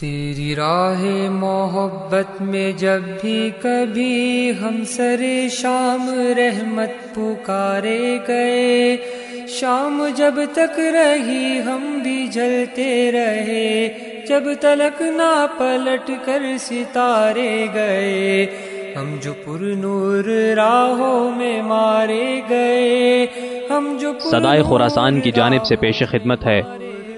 تیری راہ محبت میں جب بھی کبھی ہم سر شام رحمت پکارے گئے شام جب تک رہی ہم بھی جلتے رہے جب تلک نہ پلٹ کر ستارے گئے ہم جو پر نور راہوں میں مارے گئے ہم جو صدائے خوراسان کی جانب سے پیش خدمت ہے۔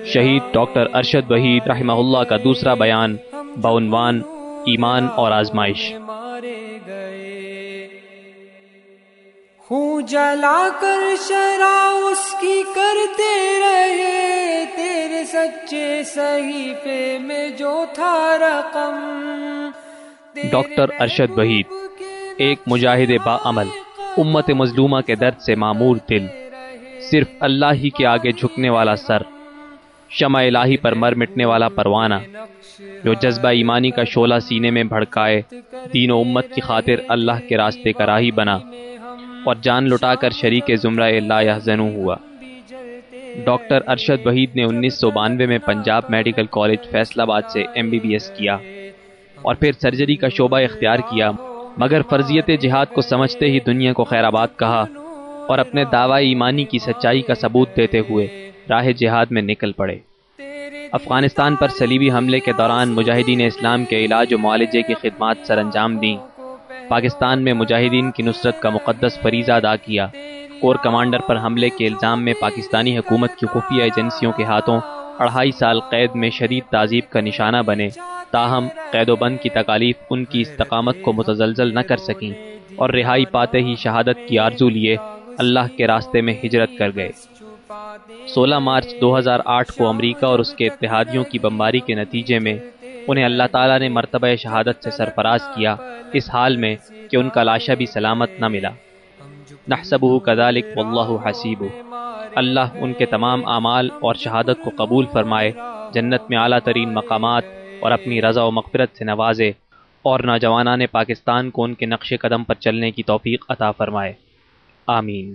شہید ڈاکٹر ارشد وحید رحمہ اللہ کا دوسرا بیان بعنوان ایمان اور آزمائش۔ خون جلا کر شرا اس کی کرتے رہے تیرے سچے صحیفے میں جو تھا رقم۔ ڈاکٹر ارشد وحید ایک مجاہد با عمل امت مظلومہ کے درد سے معمور دل۔ صرف اللہ ہی کے آگے جھکنے والا سر۔ شمع الہی پر مر مٹنے والا پروانہ، جو جذبہ ایمانی کا شعلہ سینے میں بھڑکائے، دین و امت کی خاطر اللہ کے راستے کا راہی بنا اور جان لٹا کر شریک زمرہ اللہ یحزنو ہوا۔ ڈاکٹر ارشد وحید نے انیس سو بانوے میں پنجاب میڈیکل کالج فیصل آباد سے ایم بی بی ایس کیا اور پھر سرجری کا شعبہ اختیار کیا، مگر فرضیت جہاد کو سمجھتے ہی دنیا کو خیر آباد کہا اور اپنے دعوی ایمانی کی سچائی کا ثبوت دیتے ہوئے راہ جہاد میں نکل پڑے۔ افغانستان پر سلیبی حملے کے دوران مجاہدین اسلام کے علاج و معالجے کی خدمات سر انجام دیں۔ پاکستان میں مجاہدین کی نصرت کا مقدس فریضہ ادا کیا۔ کور کمانڈر پر حملے کے الزام میں پاکستانی حکومت کی خفیہ ایجنسیوں کے ہاتھوں اڑھائی سال قید میں شدید تعذیب کا نشانہ بنے۔ تاہم، قید و بند کی تکالیف ان کی استقامت کو متزلزل نہ کر سکیں اور رہائی پاتے ہی شہادت کی آرزو لیے اللہ کے راستے میں ہجرت کر گئے۔ سولہ مارچ دو ہزار آٹھ کو امریکہ اور اس کے اتحادیوں کی بمباری کے نتیجے میں انہیں اللہ تعالیٰ نے مرتبہ شہادت سے سرفراز کیا، اس حال میں کہ ان کا لاشا بھی سلامت نہ ملا۔ نحسبہ کذالک واللہ حسیب اللہ ان کے تمام اعمال اور شہادت کو قبول فرمائے، جنت میں اعلیٰ ترین مقامات اور اپنی رضا و مغفرت سے نوازے اور نوجوانان پاکستان کو ان کے نقش قدم پر چلنے کی توفیق عطا فرمائے۔ آمین۔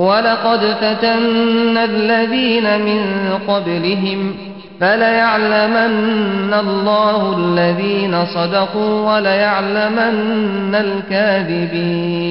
ولقد فتنا الذين من قبلهم فليعلمن الله الذين صدقوا وليعلمن الكاذبين.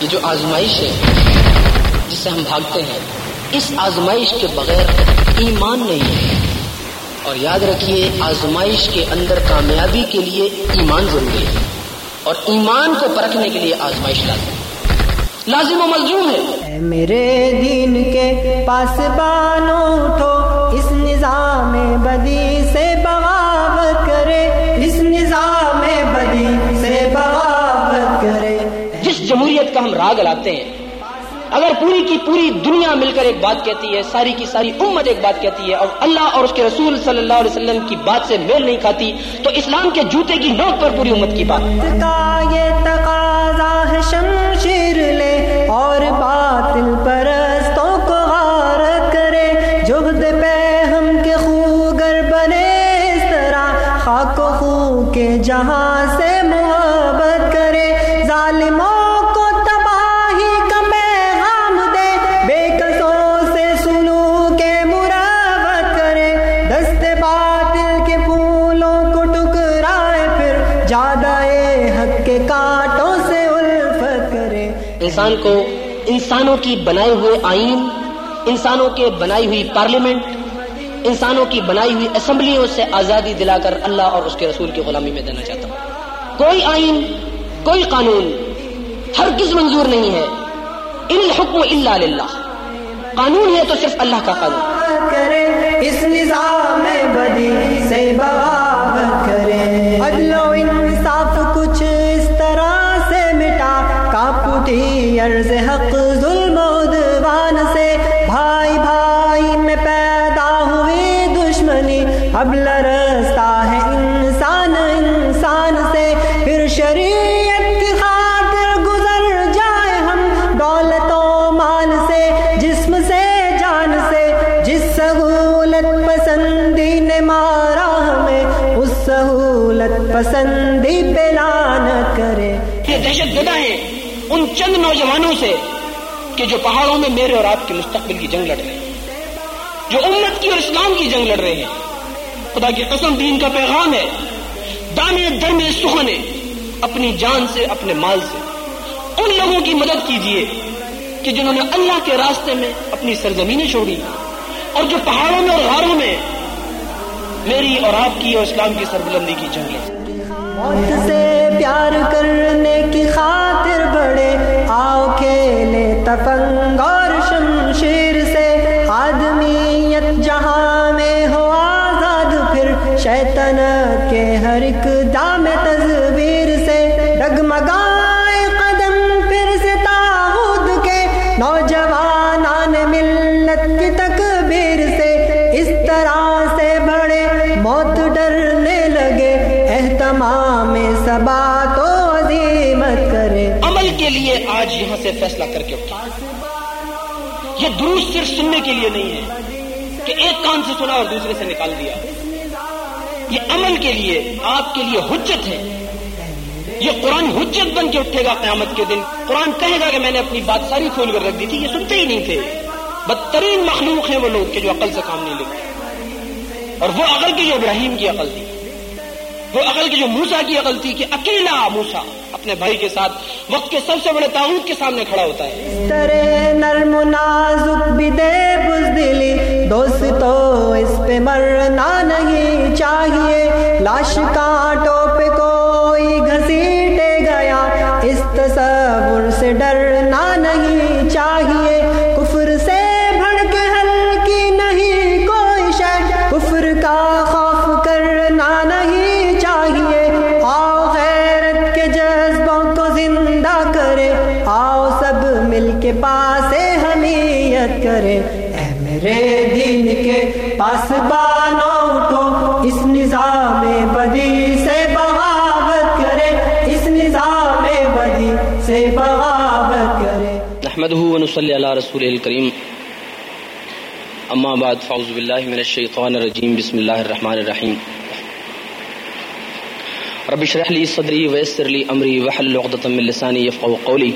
یہ جو آزمائش ہے جس سے ہم بھاگتے ہیں اس آزمائش کے بغیر ایمان نہیں ہے۔ اور یاد رکھیے آزمائش کے اندر کامیابی کے لیے ایمان ضروری ہے۔ اور ایمان کو پرکھنے کے لیے آزمائش لازم ہے۔ لازم و ملزوم ہے۔ میرے دین کے پاس بانو اٹھو۔ اس نظام بدی سے بغاوت کرے۔ اس نظام بدی سے بغاوت کرے۔ جس جمہوریت کا ہم راگ لاتے ہیں اگر پوری کی پوری دنیا مل کر ایک بات کہتی ہے، ساری کی ساری امت ایک بات کہتی ہے اور اللہ اور اس کے رسول صلی اللہ علیہ وسلم کی بات سے میل نہیں کھاتی، تو اسلام کے جوتے کی نوک پر پوری امت کی بات۔ یہ تقاضا ہے شمشیر لے اور باطل پرستوں کو غارت کرے۔ جہد پہ ہم کے خوگر بنے اس طرح، خاک و خو کے جہاں سے حق کے کانٹوں سے الفت کرے۔ انسان کو انسانوں کی بنائے ہوئے آئین انسانوں کے بنائی ہوئی پارلیمنٹ انسانوں کی بنائی ہوئی اسمبلیوں سے آزادی دلا کر اللہ اور اس کے رسول کی غلامی میں دینا چاہتا ہوں۔ کوئی آئین کوئی قانون ہر کس منظور نہیں ہے۔ ان الحکم الا للہ۔ قانون ہے تو صرف اللہ کا قانون۔ کرے اس نظام بدی سے بغاوت۔ ان چند نوجوانوں سے کہ جو پہاڑوں میں میرے اور آپ کے مستقبل کی جنگ لڑ رہے ہیں، جو امت کی اور اسلام کی جنگ لڑ رہے ہیں۔ خدا کی قسم دین کا پیغام ہے۔ دانے در سہنے اپنی جان سے، اپنے مال سے۔ ان لوگوں کی مدد کیجیے کہ جنہوں نے اللہ کے راستے میں اپنی سرزمینیں چھوڑی اور جو پہاڑوں میں اور غاروں میں میری اور آپ کی اور اسلام کی سربلندی کی جنگ لڑ موت سے پیار کرنے تفنگ اور شمشیر سے آدمیت جہاں میں ہو آزاد، پھر شیطنت کے ہر ایک دام تصویر سے ڈگمگائے قدم، پھر سے تاغوت کے نوجوانان ملت کی تکبیر سے اس طرح سے بڑے موت ڈرنے لگے۔ اہتمام سبا تو عظیمت کرے۔ عمل کے لیے آج یہاں سے فیصلہ صرف سننے کے لیے نہیں ہے کہ ایک کان سے سنا اور دوسرے سے نکال دیا۔ یہ عمل کے لیے آپ کے لیے حجت ہے۔ یہ قرآن حجت بن کے اٹھے گا قیامت کے دن۔ قرآن کہے گا کہ میں نے اپنی بات ساری کھول کر رکھ دی تھی، یہ سنتے ہی نہیں تھے۔ بدترین مخلوق ہیں وہ لوگ کہ جو عقل سے کام نہیں لیتے اور وہ عقل کی جو ابراہیم کی عقل تھی۔ وہ عقل کی جو موسا کی عقل تھی کہ اکیلا موسا اپنے بھائی کے ساتھ وقت کے سب سے بڑے تعاون کے سامنے کھڑا ہوتا ہے۔ اس طرح نرم و نازک بھی دے بزدلی، دوست تو اس پہ مرنا نہیں چاہیے۔ لاش کاٹو نحمده ونصلي على رسوله الكريم. اما بعد فاعوذ بالله من الشيطان الرجيم. بسم الله الرحمن الرحيم. رب اشرح لي صدري ويسر لي امري واحلل عقدة من لساني يفقهوا قولي.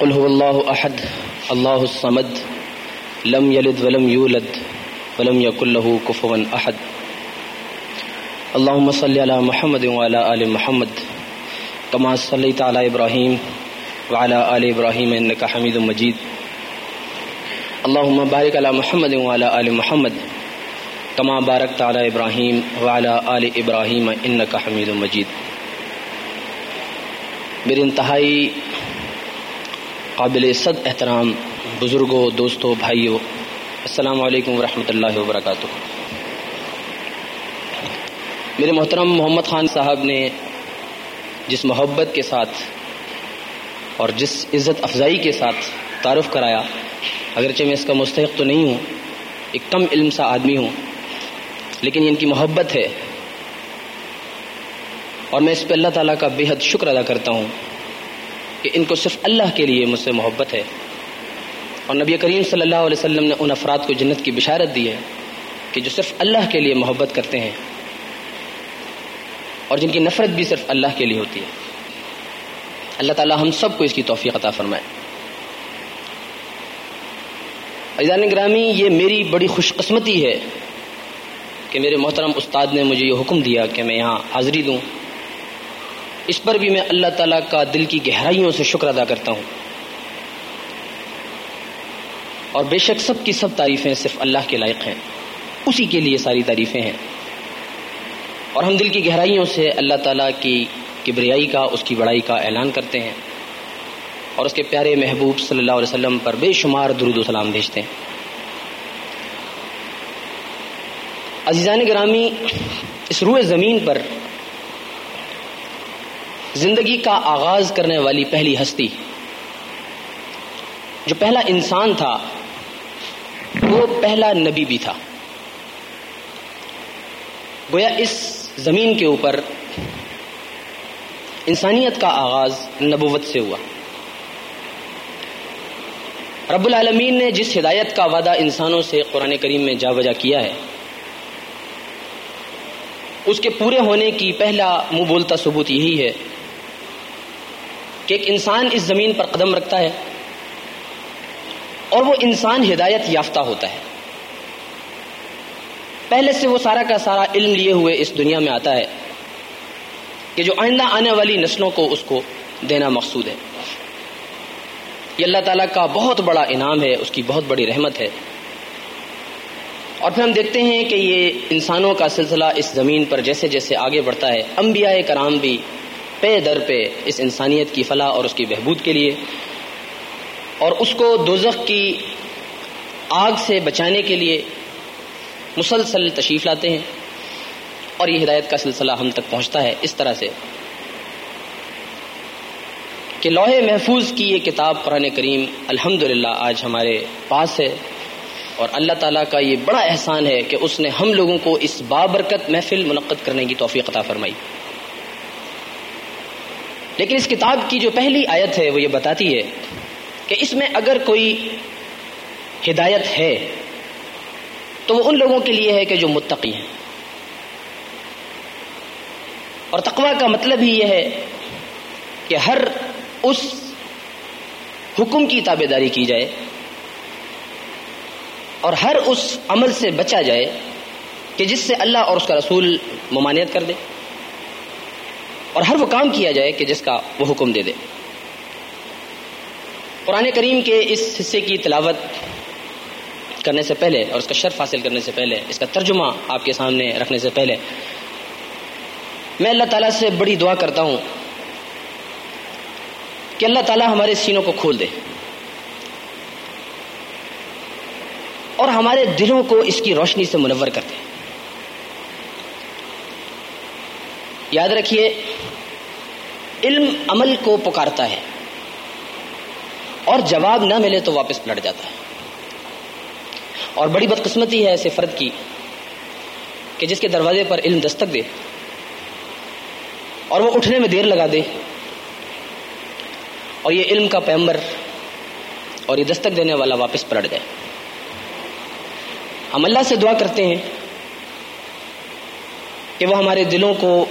قل هو الله احد الله الصمد، لم يلد ولم يولد، ولم يكن له كفوا احد اللهم صل على محمد وعلى ال محمد، كما صليت على ابراهيم وعلى ال ابراهيم انك حميد مجيد. اللهم بارك على محمد وعلى ال محمد كما باركت على ابراهيم وعلى ال ابراهيم انك حميد مجيد. میرے انتہائی قابل صد احترام بزرگوں، دوستوں، بھائیوں، السلام علیکم ورحمۃ اللہ وبرکاتہ۔ میرے محترم محمد خان صاحب نے جس محبت کے ساتھ اور جس عزت افزائی کے ساتھ تعارف کرایا، اگرچہ میں اس کا مستحق تو نہیں ہوں، ایک کم علم سا آدمی ہوں، لیکن ان کی محبت ہے۔ اور میں اس پہ اللہ تعالیٰ کا بے حد شکر ادا کرتا ہوں کہ ان کو صرف اللہ کے لیے مجھ سے محبت ہے۔ اور نبی کریم صلی اللہ علیہ وسلم نے ان افراد کو جنت کی بشارت دی ہے کہ جو صرف اللہ کے لیے محبت کرتے ہیں اور جن کی نفرت بھی صرف اللہ کے لیے ہوتی ہے۔ اللہ تعالیٰ ہم سب کو اس کی توفیق عطا فرمائے۔ ایزان گرامی، یہ میری بڑی خوش قسمتی ہے کہ میرے محترم استاد نے مجھے یہ حکم دیا کہ میں یہاں حاضری دوں۔ اس پر بھی میں اللہ تعالیٰ کا دل کی گہرائیوں سے شکر ادا کرتا ہوں۔ اور بے شک سب کی سب تعریفیں صرف اللہ کے لائق ہیں۔ اسی کے لیے ساری تعریفیں ہیں۔ اور ہم دل کی گہرائیوں سے اللہ تعالیٰ کی کبریائی کا، اس کی بڑائی کا اعلان کرتے ہیں۔ اور اس کے پیارے محبوب صلی اللہ علیہ وسلم پر بے شمار درود و سلام بھیجتے ہیں۔ عزیزان گرامی، اس روئے زمین پر زندگی کا آغاز کرنے والی پہلی ہستی، جو پہلا انسان تھا، وہ پہلا نبی بھی تھا۔ گویا اس زمین کے اوپر انسانیت کا آغاز نبوت سے ہوا۔ رب العالمین نے جس ہدایت کا وعدہ انسانوں سے قرآن کریم میں جا بجا کیا ہے، اس کے پورے ہونے کی پہلا منہ بولتا ثبوت یہی ہے کہ ایک انسان اس زمین پر قدم رکھتا ہے اور وہ انسان ہدایت یافتہ ہوتا ہے۔ پہلے سے وہ سارا کا سارا علم لیے ہوئے اس دنیا میں آتا ہے۔ کہ جو آئندہ آنے والی نسلوں کو اس کو دینا مقصود ہے۔ یہ اللہ تعالیٰ کا بہت بڑا انعام ہے، اس کی بہت بڑی رحمت ہے۔ اور پھر ہم دیکھتے ہیں کہ یہ انسانوں کا سلسلہ اس زمین پر جیسے جیسے آگے بڑھتا ہے، انبیاء کرام بھی پے در پہ اس انسانیت کی فلاح اور اس کی بہبود کے لیے۔ اور اس کو دوزخ کی آگ سے بچانے کے لیے مسلسل تشریف لاتے ہیں۔ اور یہ ہدایت کا سلسلہ ہم تک پہنچتا ہے اس طرح سے کہ لوہے محفوظ کی یہ کتاب قرآن کریم الحمد آج ہمارے پاس ہے اور اللہ تعالیٰ کا یہ بڑا احسان ہے کہ اس نے ہم لوگوں کو اس بابرکت محفل منعقد کرنے کی توفیق عطا فرمائی۔ لیکن اس کتاب کی جو پہلی آیت ہے وہ یہ بتاتی ہے کہ اس میں اگر کوئی ہدایت ہے تو وہ ان لوگوں کے لیے ہے کہ جو متقی ہیں۔ اور تقوا کا مطلب ہی یہ ہے کہ ہر اس حکم کی تابے داری کی جائے اور ہر اس عمل سے بچا جائے کہ جس سے اللہ اور اس کا رسول ممانعت کر دے اور ہر وہ کام کیا جائے کہ جس کا وہ حکم دے دے۔ قرآن کریم کے اس حصے کی تلاوت کرنے سے پہلے اور اس کا شرف حاصل کرنے سے پہلے، اس کا ترجمہ آپ کے سامنے رکھنے سے پہلے میں اللہ تعالیٰ سے بڑی دعا کرتا ہوں کہ اللہ تعالیٰ ہمارے سینوں کو کھول دے اور ہمارے دلوں کو اس کی روشنی سے منور کر دے۔ یاد رکھیے، علم عمل کو پکارتا ہے اور جواب نہ ملے تو واپس پلٹ جاتا ہے۔ اور بڑی بدقسمتی ہے ایسے فرد کی کہ جس کے دروازے پر علم دستک دے۔ اور وہ اٹھنے میں دیر لگا دے۔ اور یہ علم کا پیمبر اور یہ دستک دینے والا واپس پلٹ جائے ہم اللہ سے دعا کرتے ہیں کہ وہ ہمارے دلوں کو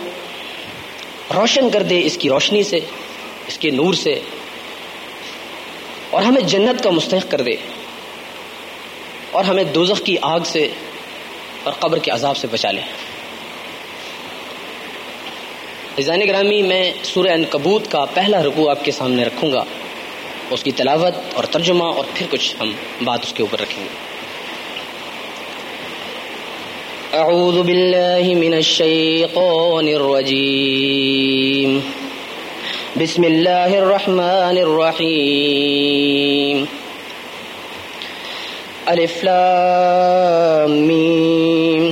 روشن کر دے اس کی روشنی سے، اس کے نور سے، اور ہمیں جنت کا مستحق کر دے۔ اور ہمیں دوزخ کی آگ سے اور قبر کے عذاب سے بچا لے۔ رضان گرامی میں سورہ انکبوت کا پہلا رکوع آپ کے سامنے رکھوں گا۔ اس کی تلاوت اور ترجمہ اور پھر کچھ ہم بات اس کے اوپر رکھیں گے۔ اعوذ باللہ من الشیطان الرجیم۔ بسم اللہ الرحمن الرحیم۔ الف لام میم۔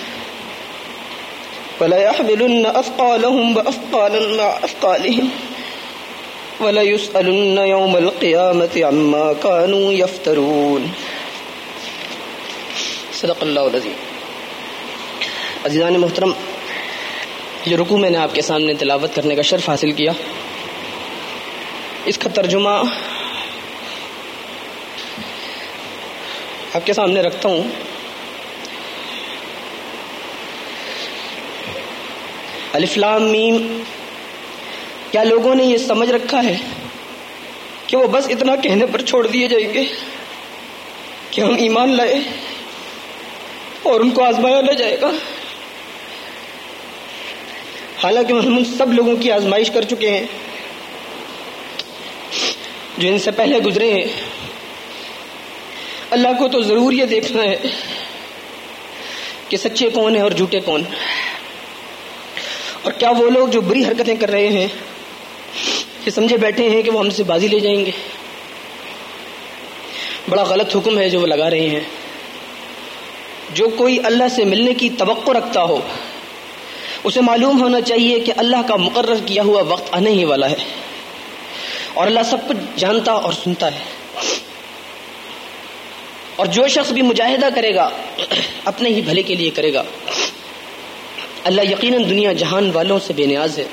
ولا يحملن أثقالهم وأثقالا مع أثقالهم. ولا يسألن يوم القيامة عما كانوا يفترون. صدق الله العظيم عزیزان محترم جو رکو میں نے آپ کے سامنے تلاوت کرنے کا شرف حاصل کیا۔ اس کا ترجمہ آپ کے سامنے رکھتا ہوں۔ الفلام میم۔ کیا لوگوں نے یہ سمجھ رکھا ہے کہ وہ بس اتنا کہنے پر چھوڑ دیے جائیں گے کہ ہم ایمان لائے اور ان کو آزمایا نہ جائے گا؟ حالانکہ ہم سب لوگوں کی آزمائش کر چکے ہیں جو ان سے پہلے گزرے ہیں۔ اللہ کو تو ضرور یہ دیکھنا ہے کہ سچے کون ہیں اور جھوٹے کون۔ اور کیا وہ لوگ جو بری حرکتیں کر رہے ہیں کہ سمجھے بیٹھے ہیں کہ وہ ہم سے بازی لے جائیں گے۔ بڑا غلط حکم ہے جو وہ لگا رہے ہیں۔ جو کوئی اللہ سے ملنے کی توقع رکھتا ہو، اسے معلوم ہونا چاہیے کہ اللہ کا مقرر کیا ہوا وقت آنے ہی والا ہے۔ اور اللہ سب کچھ جانتا اور سنتا ہے۔ اور جو شخص بھی مجاہدہ کرے گا، اپنے ہی بھلے کے لیے کرے گا۔ اللہ یقیناً دنیا جہان والوں سے بے نیاز ہے۔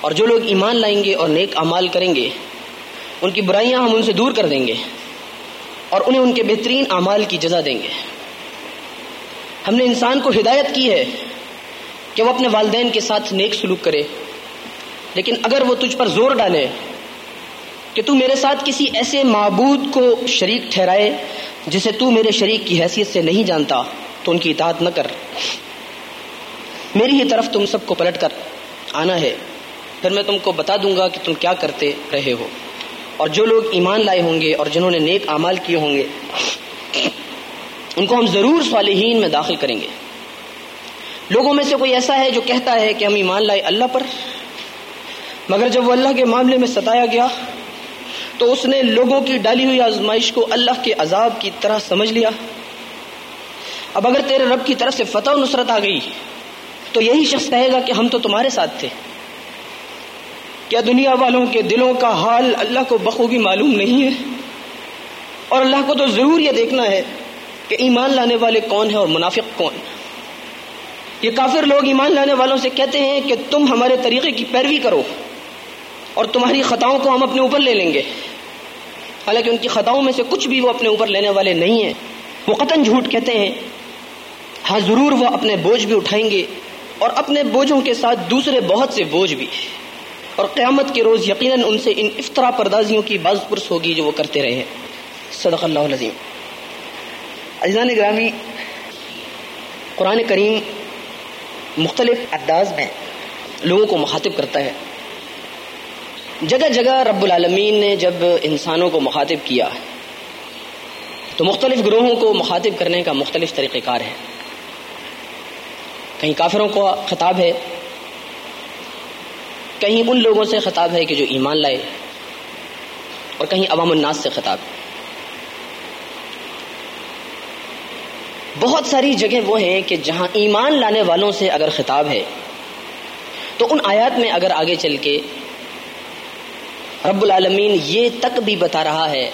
اور جو لوگ ایمان لائیں گے اور نیک امال کریں گے، ان کی برائیاں ہم ان سے دور کر دیں گے اور انہیں ان کے بہترین اعمال کی جزا دیں گے۔ ہم نے انسان کو ہدایت کی ہے کہ وہ اپنے والدین کے ساتھ نیک سلوک کرے۔ لیکن اگر وہ تجھ پر زور ڈالے کہ تو میرے ساتھ کسی ایسے معبود کو شریک ٹھہرائے جسے تو میرے شریک کی حیثیت سے نہیں جانتا، تو ان کی اطاعت نہ کر۔ میری ہی طرف تم سب کو پلٹ کر آنا ہے۔ پھر میں تم کو بتا دوں گا کہ تم کیا کرتے رہے ہو۔ اور جو لوگ ایمان لائے ہوں گے اور جنہوں نے نیک اعمال کیے ہوں گے، ان کو ہم ضرور صالحین میں داخل کریں گے۔ لوگوں میں سے کوئی ایسا ہے جو کہتا ہے کہ ہم ایمان لائے اللہ پر؟ مگر جب وہ اللہ کے معاملے میں ستایا گیا، تو اس نے لوگوں کی ڈالی ہوئی آزمائش کو اللہ کے عذاب کی طرح سمجھ لیا۔ اب اگر تیرے رب کی طرف سے فتح و نصرت آ گئی تو یہی شخص کہے گا کہ ہم تو تمہارے ساتھ تھے۔ کیا دنیا والوں کے دلوں کا حال اللہ کو بخوبی معلوم نہیں ہے؟ اور اللہ کو تو ضرور یہ دیکھنا ہے کہ ایمان لانے والے کون ہیں اور منافق کون۔ یہ کافر لوگ ایمان لانے والوں سے کہتے ہیں کہ تم ہمارے طریقے کی پیروی کرو اور تمہاری خطاؤں کو ہم اپنے اوپر لے لیں گے۔ حالانکہ ان کی خطاؤں میں سے کچھ بھی وہ اپنے اوپر لینے والے نہیں ہیں۔ وہ قطن جھوٹ کہتے ہیں۔ ہاں ضرور وہ اپنے بوجھ بھی اٹھائیں گے۔ اور اپنے بوجھوں کے ساتھ دوسرے بہت سے بوجھ بھی اور قیامت کے روز یقیناً ان سے ان افطرا پردازیوں کی باز پرس ہوگی جو وہ کرتے رہے صدق اللہ عظیم عزیزان گرامی، قرآن کریم مختلف انداز میں لوگوں کو مخاطب کرتا ہے۔ جگہ جگہ رب العالمین نے جب انسانوں کو مخاطب کیا تو مختلف گروہوں کو مخاطب کرنے کا مختلف طریقہ کار ہے۔ کہیں کافروں کو خطاب ہے، کہیں ان لوگوں سے خطاب ہے کہ جو ایمان لائے، اور کہیں عوام الناس سے خطاب ہے۔ بہت ساری جگہ وہ ہیں کہ جہاں ایمان لانے والوں سے اگر خطاب ہے، تو ان آیات میں اگر آگے چل کے رب العالمین یہ تک بھی بتا رہا ہے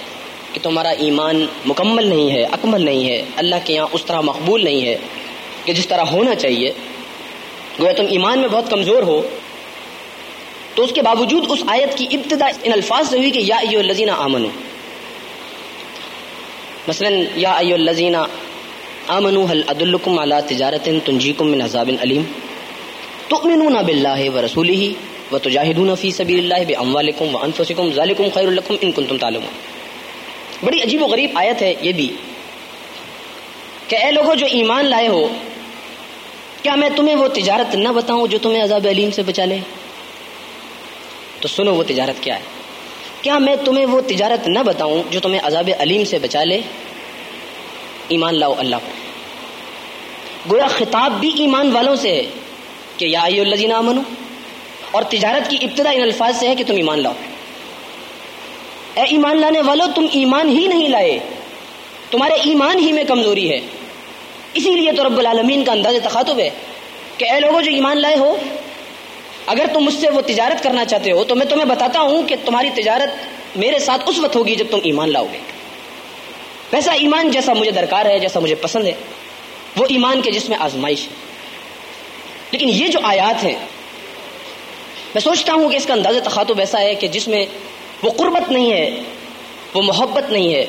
کہ تمہارا ایمان مکمل نہیں ہے، اکمل نہیں ہے، اللہ کے یہاں اس طرح مقبول نہیں ہے۔ کہ جس طرح ہونا چاہیے، گویا تم ایمان میں بہت کمزور ہو، تو اس کے باوجود اس آیت کی ابتدا ان الفاظ سے ہوئی کہ یا ایو الذین آمنو۔ مثلا، یا ایو الذین آمنوا هل ادلکم علی تجارت تنجیکم من عذاب علیم تؤمنون باللہ ورسولہ وتجاہدون فی سبیل اللہ باموالکم وانفسکم ذالکم خیر لکم ان کنتم تعلمون۔ بڑی عجیب و غریب آیت ہے یہ بھی کہ اے لوگوں جو ایمان لائے ہو کیا میں تمہیں وہ تجارت نہ بتاؤں جو تمہیں عذاب علیم سے بچا لے؟ تو سنو وہ تجارت کیا ہے۔ کیا میں تمہیں وہ تجارت نہ بتاؤں جو تمہیں عذاب علیم سے بچا لے؟ ایمان لاؤ اللہ کو گویا خطاب بھی ایمان والوں سے ہے کہ یا الذین آمنو، اور تجارت کی ابتدا ان الفاظ سے ہے کہ تم ایمان لاؤ۔ اے ایمان لانے والوں تم ایمان ہی نہیں لائے۔ تمہارے ایمان ہی میں کمزوری ہے۔ اسی لیے تو رب العالمین کا انداز تخاتب ہے کہ اے لوگوں جو ایمان لائے ہو، اگر تم مجھ سے وہ تجارت کرنا چاہتے ہو، تو میں تمہیں بتاتا ہوں کہ تمہاری تجارت میرے ساتھ اس وقت ہوگی جب تم ایمان لاؤ گے۔ ویسا ایمان جیسا مجھے درکار ہے، جیسا مجھے پسند ہے، وہ ایمان کے جس میں آزمائش ہے۔ لیکن یہ جو آیات ہیں، میں سوچتا ہوں کہ اس کا انداز تخاتب ایسا ہے کہ جس میں وہ قربت نہیں ہے، وہ محبت نہیں ہے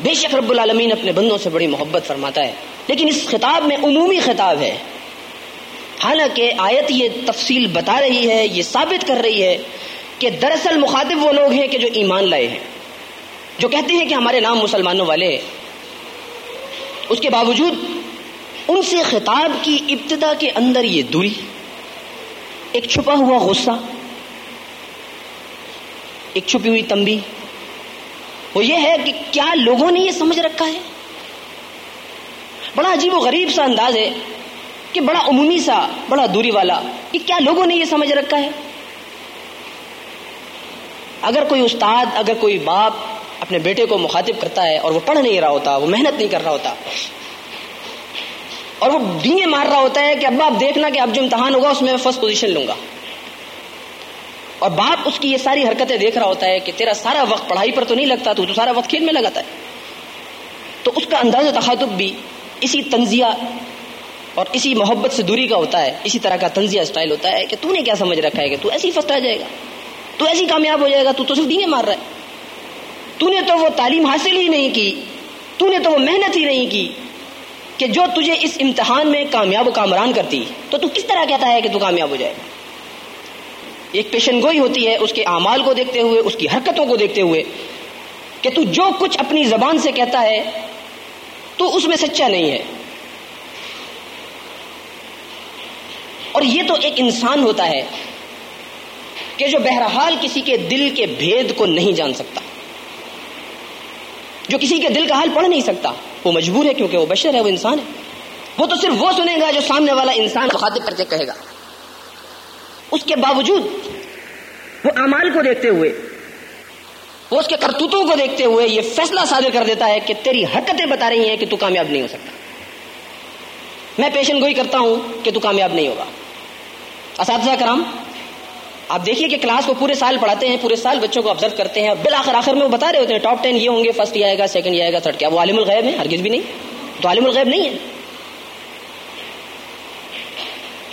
بے شک رب العالمین اپنے بندوں سے بڑی محبت فرماتا ہے۔ لیکن اس خطاب میں عمومی خطاب ہے۔ حالانکہ آیت یہ تفصیل بتا رہی ہے، یہ ثابت کر رہی ہے کہ دراصل مخاطب وہ لوگ ہیں کہ جو ایمان لائے ہیں، جو کہتے ہیں کہ ہمارے نام مسلمانوں والے ہیں۔ اس کے باوجود ان سے خطاب کی ابتدا کے اندر یہ دوری، ایک چھپا ہوا غصہ، ایک چھپی ہوئی تمبی وہ یہ ہے کہ کیا لوگوں نے یہ سمجھ رکھا ہے؟ بڑا عجیب و غریب سا انداز ہے کہ بڑا عمومی سا، بڑا دوری والا، کہ کیا لوگوں نے یہ سمجھ رکھا ہے؟ اگر کوئی استاد، اگر کوئی باپ اپنے بیٹے کو مخاطب کرتا ہے اور وہ پڑھ نہیں رہا ہوتا، وہ محنت نہیں کر رہا ہوتا، اور وہ ڈینگے مار رہا ہوتا ہے کہ ابا آپ دیکھنا کہ اب جو امتحان ہوگا، اس میں میں فرسٹ پوزیشن لوں گا۔ اور باپ اس کی یہ ساری حرکتیں دیکھ رہا ہوتا ہے کہ تیرا سارا وقت پڑھائی پر تو نہیں لگتا تو, تو سارا وقت کھیل میں لگاتا ہے۔ تو اس کا انداز تخاتب بھی اسی تنزیہ اور اسی محبت سے دوری کا ہوتا ہے اسی طرح کا تنزیہ اسٹائل ہوتا ہے کہ تو نے کیا سمجھ رکھا ہے کہ تو ایسی فسٹ آ جائے گا تو ایسی کامیاب ہو جائے گا تو تو صرف ڈینگے مار رہا ہے۔ تو نے تو وہ تعلیم حاصل ہی نہیں کی تو نے تو وہ محنت ہی نہیں کی کہ جو تجھے اس امتحان میں کامیاب و کامران کرتی تو تو کس طرح کہتا ہے کہ تو کامیاب ہو جائے۔ گا ایک پیشن گوئی ہوتی ہے، اس کے اعمال کو دیکھتے ہوئے، اس کی حرکتوں کو دیکھتے ہوئے کہ تو جو کچھ اپنی زبان سے کہتا ہے، تو اس میں سچا نہیں ہے۔ اور یہ تو ایک انسان ہوتا ہے کہ جو بہرحال کسی کے دل کے بھید کو نہیں جان سکتا، جو کسی کے دل کا حال پڑھ نہیں سکتا۔ وہ مجبور ہے کیونکہ وہ بشر ہے، وہ انسان ہے۔ وہ تو صرف وہ سنے گا جو سامنے والا انسان خاطب کر کے کہے گا۔ اس کے باوجود وہ امال کو دیکھتے ہوئے، وہ اس کے کرتوتوں کو دیکھتے ہوئے یہ فیصلہ صادر کر دیتا ہے کہ تیری حرکتیں بتا رہی ہیں کہ تو کامیاب نہیں ہو سکتا۔ میں پیشن گوئی کرتا ہوں کہ تو کامیاب نہیں ہوگا۔ اساتذہ کرام، آپ دیکھیے کہ کلاس کو پورے سال پڑھاتے ہیں، پورے سال بچوں کو آبزرو کرتے ہیں۔ بالآخر آخر میں وہ بتا رہے ہوتے ہیں ٹاپ ٹین یہ ہوں گے فرسٹ یہ آئے گا سیکنڈ یہ آئے گا تھرڈ کیا؟ وہ عالم الغیب ہے ہرگز بھی نہیں۔ تو عالم الغیب نہیں ہے۔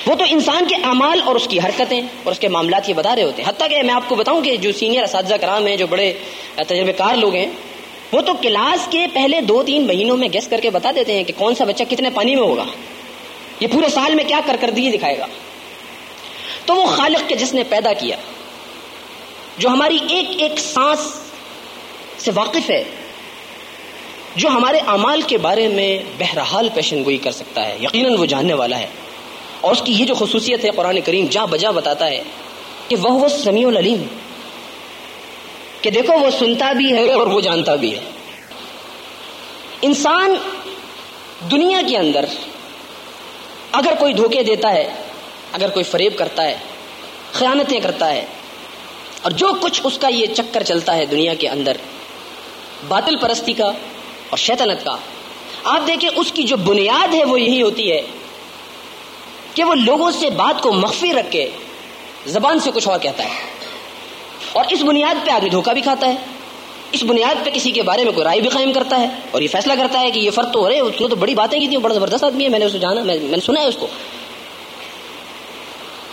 وہ تو انسان کے اعمال اور اس کی حرکتیں اور اس کے معاملات یہ بتا رہے ہوتے ہیں۔ حتیٰ کہ میں آپ کو بتاؤں کہ جو سینئر اساتذہ کرام ہیں، جو بڑے تجربے کار لوگ ہیں، وہ تو کلاس کے پہلے دو تین مہینوں میں گیس کر کے بتا دیتے ہیں کہ کون سا بچہ کتنے پانی میں ہوگا۔ یہ پورے سال میں کیا کر کر دیے دکھائے گا۔ تو وہ خالق کے جس نے پیدا کیا، جو ہماری ایک ایک سانس سے واقف ہے، جو ہمارے اعمال کے بارے میں بہرحال پیشن گوئی کر سکتا ہے، یقیناً وہ جاننے والا ہے۔ اور اس کی یہ جو خصوصیت ہے قرآن کریم جا بجا بتاتا ہے کہ وہ وہ سمیع العلیم کہ دیکھو وہ سنتا بھی ہے اور وہ جانتا بھی ہے۔ انسان دنیا کے اندر اگر کوئی دھوکے دیتا ہے، اگر کوئی فریب کرتا ہے، خیانتیں کرتا ہے، اور جو کچھ اس کا یہ چکر چلتا ہے دنیا کے اندر، باطل پرستی کا اور شیطنت کا، آپ دیکھیں اس کی جو بنیاد ہے وہ یہی ہوتی ہے کہ وہ لوگوں سے بات کو مخفی رکھ کے زبان سے کچھ اور کہتا ہے۔ اور اس بنیاد پہ آدمی دھوکہ بھی کھاتا ہے۔ اس بنیاد پہ کسی کے بارے میں کوئی رائے بھی قائم کرتا ہے اور یہ فیصلہ کرتا ہے کہ یہ فرق تو ہو رہے اس نے تو بڑی باتیں کی تھی بڑا زبردست آدمی ہے، میں نے اسے جانا، میں نے سنا ہے اس کو۔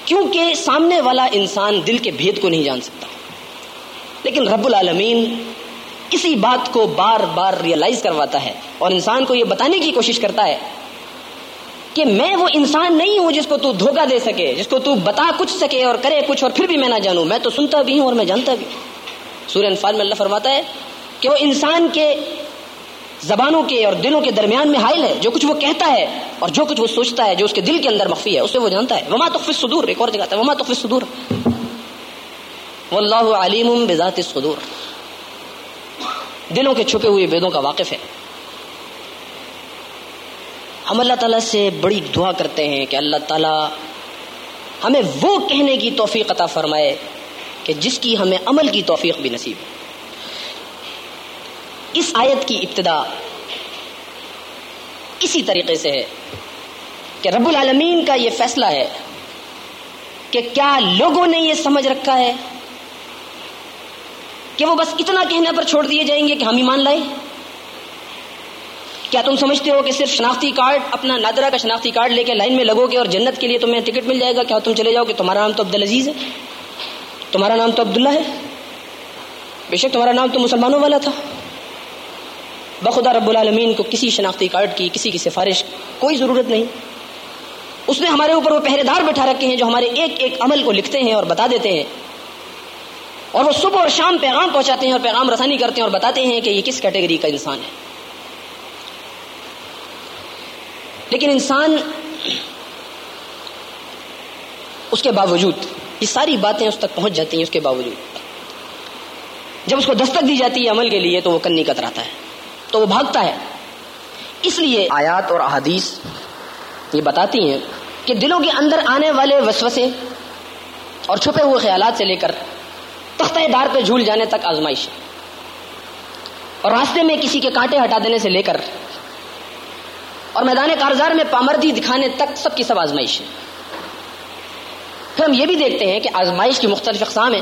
کیونکہ سامنے والا انسان دل کے بھید کو نہیں جان سکتا۔ لیکن رب العالمین اسی بات کو بار بار ریئلائز کرواتا ہے اور انسان کو یہ بتانے کی کوشش کرتا ہے کہ میں وہ انسان نہیں ہوں جس کو تو دھوکہ دے سکے، جس کو تو بتا کچھ سکے اور کرے کچھ اور پھر بھی میں نہ جانوں۔ میں تو سنتا بھی ہوں اور میں جانتا بھی سورہ انفال میں اللہ فرماتا ہے کہ وہ انسان کے زبانوں کے اور دلوں کے درمیان میں حائل ہے، جو کچھ وہ کہتا ہے اور جو کچھ وہ سوچتا ہے، جو اس کے دل کے اندر مخفی ہے، اسے وہ جانتا ہے۔ وما تخفی صدور ایک اور جگہ ہے وما تخفی صدور واللہ علیم بذات الصدور۔ دلوں کے چھپے ہوئے بیدوں کا واقف ہے۔ ہم اللہ تعالیٰ سے بڑی دعا کرتے ہیں کہ اللہ تعالیٰ ہمیں وہ کہنے کی توفیق عطا فرمائے کہ جس کی ہمیں عمل کی توفیق بھی نصیب اس آیت کی ابتدا اسی طریقے سے ہے کہ رب العالمین کا یہ فیصلہ ہے کہ کیا لوگوں نے یہ سمجھ رکھا ہے کہ وہ بس اتنا کہنے پر چھوڑ دیے جائیں گے کہ ہم ایمان لائیں؟ کیا تم سمجھتے ہو کہ صرف شناختی کارڈ اپنا نادرا کا شناختی کارڈ لے کے لائن میں لگو گے اور جنت کے لیے تمہیں ٹکٹ مل جائے گا؟ کیا تم چلے جاؤ کہ تمہارا نام تو عبد العزیز ہے۔ تمہارا نام تو عبداللہ ہے۔ بے شک تمہارا نام تو مسلمانوں والا تھا۔ بخدا رب العالمین کو کسی شناختی کارڈ کی، کسی کی سفارش کوئی ضرورت نہیں۔ اس نے ہمارے اوپر وہ پہرے دار بٹھا رکھے ہیں جو ہمارے ایک ایک عمل کو لکھتے ہیں اور بتا دیتے ہیں۔ اور وہ صبح اور شام پیغام پہنچاتے ہیں اور پیغام رسانی کرتے ہیں اور بتاتے ہیں کہ یہ کس کیٹیگری کا انسان ہے۔ لیکن انسان اس کے باوجود، یہ ساری باتیں اس تک پہنچ جاتی ہیں اس کے باوجود۔ جب اس کو دستک دی جاتی ہے عمل کے لیے، تو وہ کنی کتراتا ہے، تو وہ بھاگتا ہے۔ اس لیے آیات اور احادیث یہ بتاتی ہیں کہ دلوں کے اندر آنے والے وسوسے اور چھپے ہوئے خیالات سے لے کر تختہ دار پہ جھول جانے تک آزمائش اور راستے میں کسی کے کانٹے ہٹا دینے سے لے کر اور میدان کارزار میں پامردی دکھانے تک سب کی سب آزمائش ہے۔ پھر ہم یہ بھی دیکھتے ہیں کہ آزمائش کی مختلف اقسام ہیں۔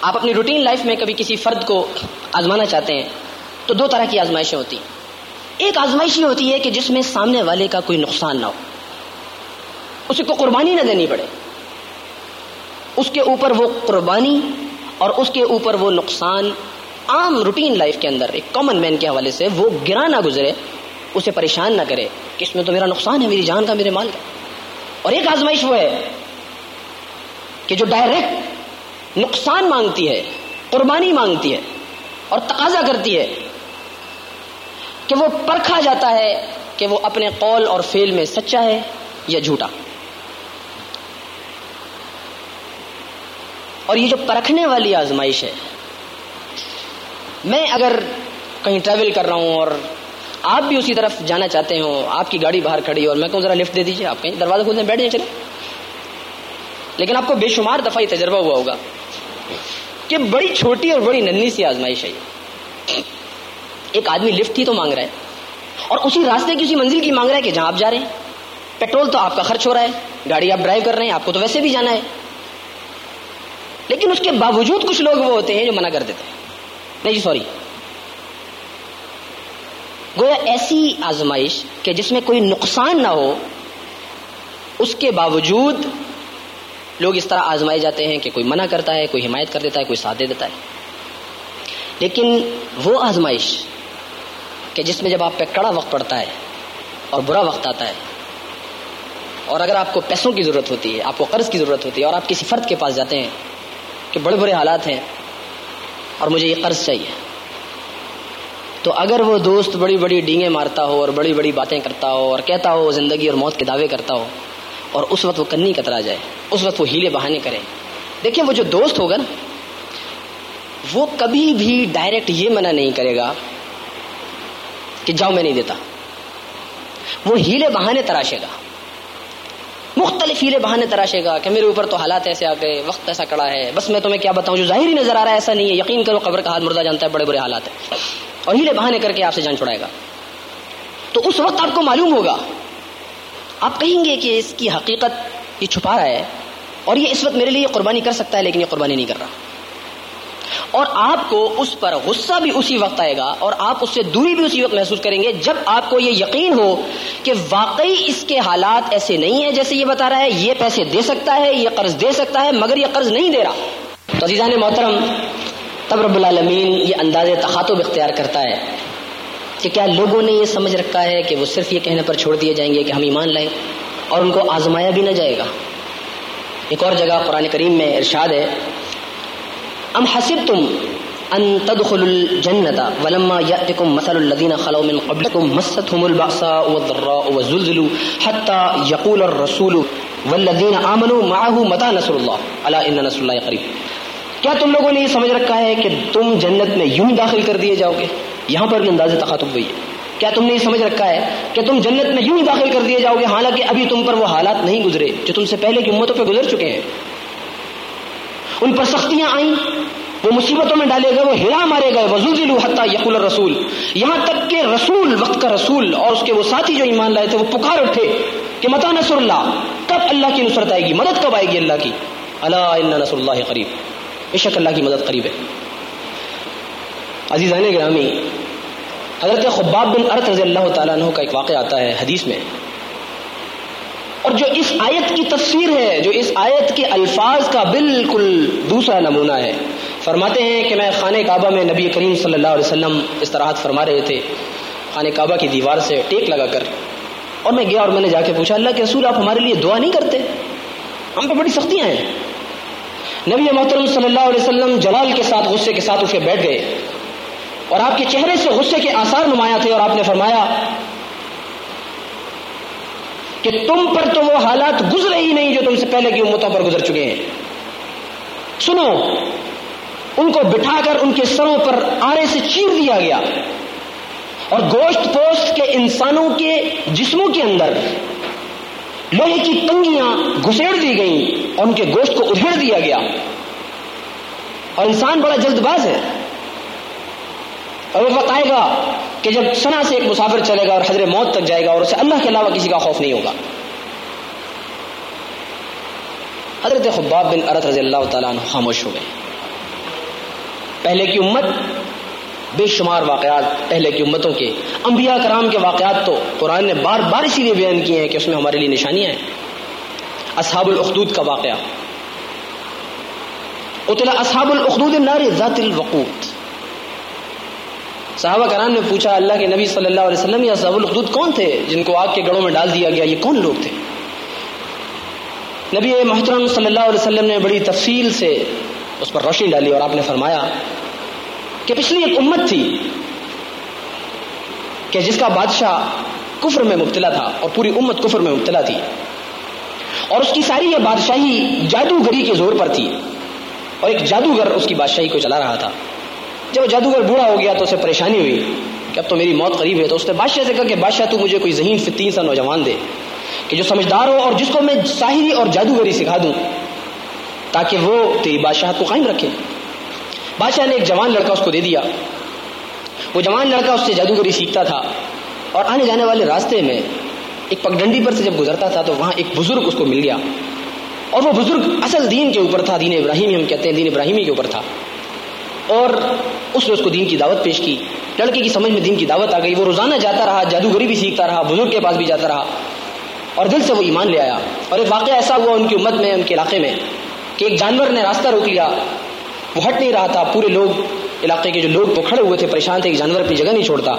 آپ اپنی روٹین لائف میں کبھی کسی فرد کو آزمانا چاہتے ہیں تو دو طرح کی آزمائشیں ہوتی ہیں۔ ایک آزمائش یہ ہوتی ہے کہ جس میں سامنے والے کا کوئی نقصان نہ ہو۔ اسے کو قربانی نہ دینی پڑے۔ اس کے اوپر وہ قربانی اور اس کے اوپر وہ نقصان عام روٹین لائف کے اندر، ایک کامن مین کے حوالے سے وہ گرا نہ گزرے اسے پریشان نہ کرے کہ اس میں تو میرا نقصان ہے، میری جان کا، میرے مال کا۔ اور ایک آزمائش وہ ہے کہ جو ڈائریکٹ نقصان مانگتی ہے، قربانی مانگتی ہے اور تقاضا کرتی ہے کہ وہ پرکھا جاتا ہے کہ وہ اپنے قول اور فیل میں سچا ہے یا جھوٹا۔ اور یہ جو پرکھنے والی آزمائش ہے، میں اگر کہیں ٹریول کر رہا ہوں اور آپ بھی اسی طرف جانا چاہتے ہو آپ کی گاڑی باہر کھڑی اور میں کہوں ذرا لفٹ دے دیجیے آپ کہیں دروازہ کھولنے بیٹھ جائیں چلے لیکن آپ کو بے شمار دفعہ یہ تجربہ ہوا ہوگا کہ بڑی چھوٹی اور بڑی ننی سی آزمائش ہے ایک آدمی لفٹ ہی تو مانگ رہا ہے اور اسی راستے کی اسی منزل کی مانگ رہا ہے کہ جہاں آپ جا رہے ہیں۔ پیٹرول تو آپ کا خرچ ہو رہا ہے، گاڑی آپ ڈرائیو کر رہے ہیں، آپ کو تو ویسے بھی جانا ہے۔ لیکن اس کے باوجود کچھ لوگ وہ ہوتے ہیں جو منع کر دیتے ہیں۔ نہیں جی سوری۔ گویا ایسی آزمائش کہ جس میں کوئی نقصان نہ ہو، اس کے باوجود لوگ اس طرح آزمائے جاتے ہیں کہ کوئی منع کرتا ہے، کوئی حمایت کر دیتا ہے، کوئی ساتھ دے دیتا ہے۔ لیکن وہ آزمائش کہ جس میں جب آپ پہ کڑا وقت پڑتا ہے اور برا وقت آتا ہے، اور اگر آپ کو پیسوں کی ضرورت ہوتی ہے، آپ کو قرض کی ضرورت ہوتی ہے، اور آپ کسی فرد کے پاس جاتے ہیں کہ بڑے برے حالات ہیں اور مجھے یہ قرض چاہیے۔ تو اگر وہ دوست بڑی بڑی ڈینگیں مارتا ہو اور بڑی بڑی باتیں کرتا ہو اور کہتا ہو زندگی اور موت کے دعوے کرتا ہو اور اس وقت وہ کنی کترا جائے، اس وقت وہ ہیلے بہانے کرے۔ دیکھیں وہ جو دوست ہوگا نا، وہ کبھی بھی ڈائریکٹ یہ منع نہیں کرے گا کہ جاؤ میں نہیں دیتا۔ وہ ہیلے بہانے تراشے گا۔ مختلف ہیلے بہانے تراشے گا کہ میرے اوپر تو حالات ایسے آ گئے، وقت ایسا کڑا ہے، بس میں تمہیں کیا بتاؤں، جو ظاہر ہی نظر آ رہا ہے ایسا نہیں ہے۔ یقین کرو قبر کا ہاتھ مردہ جانتا ہے، بڑے بڑے حالات ہیں۔ اور ہیلے بہانے کر کے آپ سے جان چھڑائے گا۔ تو اس وقت آپ کو معلوم ہوگا۔ آپ کہیں گے کہ اس کی حقیقت یہ چھپا رہا ہے اور یہ اس وقت میرے لیے قربانی کر سکتا ہے لیکن یہ قربانی نہیں کر رہا۔ اور آپ کو اس پر غصہ بھی اسی وقت آئے گا اور آپ اس سے دوری بھی اسی وقت محسوس کریں گے جب آپ کو یہ یقین ہو کہ واقعی اس کے حالات ایسے نہیں ہیں جیسے یہ بتا رہا ہے، یہ پیسے دے سکتا ہے، یہ قرض دے سکتا ہے، مگر یہ قرض نہیں دے رہا۔ تو عزیزان محترم تب رب العالمین یہ انداز تخاتب اختیار کرتا ہے کہ کیا لوگوں نے یہ سمجھ رکھا ہے کہ وہ صرف یہ کہنے پر چھوڑ دیے جائیں گے کہ ہم ایمان لائیں اور ان کو آزمایا بھی نہ جائے گا؟ ایک اور جگہ قرآن کریم میں ارشاد ہے، ام حسب تم ان تدخلوا الجنة ولما يأتكم مثل الذين خلوا من قبلكم مستهم البأساء والضراء وزلزلوا حتى يقول الرسول والذين آمنوا معه متى نصر الله الا ان نصر الله قريب کیا تم لوگوں نے یہ سمجھ رکھا ہے کہ تم جنت میں یوں داخل کر دیے جاؤ گے؟ یہاں پر بھی انداز تخاطب ہوئی ہے۔ کیا تم نے یہ سمجھ رکھا ہے کہ تم جنت میں یوں داخل کر دیے جاؤ گے؟ حالانکہ ابھی تم پر وہ حالات نہیں گزرے جو تم سے پہلے کی امتوں پہ گزر چکے ہیں۔ ان پر سختیاں آئیں، وہ مصیبتوں میں ڈالے گئے، وہ ہرا مارے گئے۔ وزول حتہ یقول رسول یہاں تک کہ رسول، وقت کا رسول اور اس کے وہ ساتھی جو ایمان لائے تھے، وہ پکار اٹھے کہ متا نصر اللہ، کب اللہ کی نصرت آئے گی؟ مدد کب آئے گی اللہ کی؟ اللہ نصر اللہ قریب۔ بے شک اللہ کی مدد قریب ہے۔ عزیز گرامی، حضرت خباب بن ارت رضی اللہ تعالیٰ عنہ کا ایک واقعہ آتا ہے حدیث میں۔ اور جو اس آیت کی تفسیر ہے، جو اس آیت کے الفاظ کا بالکل دوسرا نمونہ ہے۔ فرماتے ہیں کہ میں خانہ کعبہ میں نبی کریم صلی اللہ علیہ وسلم اس طرح فرما رہے تھے۔ خانہ کعبہ کی دیوار سے ٹیک لگا کر۔ اور میں گیا اور میں نے جا کے پوچھا، اللہ کے رسول، آپ ہمارے لیے دعا نہیں کرتے؟ ہم پہ بڑی سختیاں ہیں۔ نبی محترم صلی اللہ علیہ وسلم جلال کے ساتھ غصے کے ساتھ اسے بیٹھ گئے اور آپ کے چہرے سے غصے کے آثار نمایاں تھے اور آپ نے فرمایا کہ تم پر تو وہ حالات گزرے ہی نہیں جو تم سے پہلے کی امتوں پر گزر چکے ہیں۔ سنو، ان کو بٹھا کر ان کے سروں پر آرے سے چیر دیا گیا اور گوشت پوشت کے انسانوں کے جسموں کے اندر لوہے کی تنگیاں گھسیڑ دی گئیں اور ان کے گوشت کو ادھیڑ دیا گیا۔ اور انسان بڑا جلد باز ہے۔ اور وہ وقت آئے گا کہ جب سنا سے ایک مسافر چلے گا اور حضر موت تک جائے گا اور اسے اللہ کے علاوہ کسی کا خوف نہیں ہوگا۔ حضرت خباب بن عرت رضی اللہ تعالیٰ عنہ خاموش ہو گئے۔ پہلے کی امت بے شمار واقعات پہلے کی امتوں کے انبیاء کرام کے واقعات تو قرآن نے بار بار اسی لیے بیان کیے ہیں کہ اس میں ہمارے لیے نشانیاں ہیں۔ اصحاب الاخدود کا واقعہ۔ اتلا اصحاب الاخدود نار ذات الوقود۔ صحابہ کرام نے پوچھا اللہ کے نبی صلی اللہ علیہ وسلم یا اصحاب الاخدود کون تھے جن کو آگ کے گڑوں میں ڈال دیا گیا؟ یہ کون لوگ تھے؟ نبی محترم صلی اللہ علیہ وسلم نے بڑی تفصیل سے اس پر روشنی ڈالی اور آپ نے فرمایا کہ پچھلی ایک امت تھی کہ جس کا بادشاہ کفر میں مبتلا تھا اور پوری امت کفر میں مبتلا تھی اور اس کی ساری یہ بادشاہی جادوگری کے زور پر تھی اور ایک جادوگر اس کی بادشاہی کو چلا رہا تھا۔ جب وہ جادوگر بوڑھا ہو گیا تو اسے پریشانی ہوئی کہ اب تو میری موت قریب ہے تو اس نے بادشاہ سے کہا کہ بادشاہ تو مجھے کوئی ذہین فتین سا نوجوان دے کہ جو سمجھدار ہو اور جس کو میں ساحری اور جادوگری سکھا دوں تاکہ وہ تیری بادشاہت کو قائم رکھے۔ بادشاہ نے ایک جوان لڑکا اس کو دے دیا۔ وہ جوان لڑکا اس سے جادوگری سیکھتا تھا اور آنے جانے والے راستے میں ایک پگڈنڈی پر سے جب گزرتا تھا تو وہاں ایک بزرگ اس کو مل گیا۔ اور وہ بزرگ اصل دین کے اوپر تھا، دین ابراہیمی، ہم کہتے ہیں دین ابراہیمی کے اوپر تھا۔ اور اس نے اس کو دین کی دعوت پیش کی۔ لڑکے کی سمجھ میں دین کی دعوت آ گئی۔ وہ روزانہ جاتا رہا، جادوگری بھی سیکھتا رہا، بزرگ کے پاس بھی جاتا رہا۔ اور دل سے وہ ایمان لے آیا۔ اور ایک واقعہ ایسا ہوا ان کی امت میں، ان کے علاقے میں، کہ ایک جانور نے راستہ روک لیا۔ وہ ہٹ نہیں رہا تھا۔ پورے لوگ علاقے کے جو لوگ وہ کھڑے ہوئے تھے، پریشان تھے کہ جانور اپنی جگہ نہیں چھوڑتا۔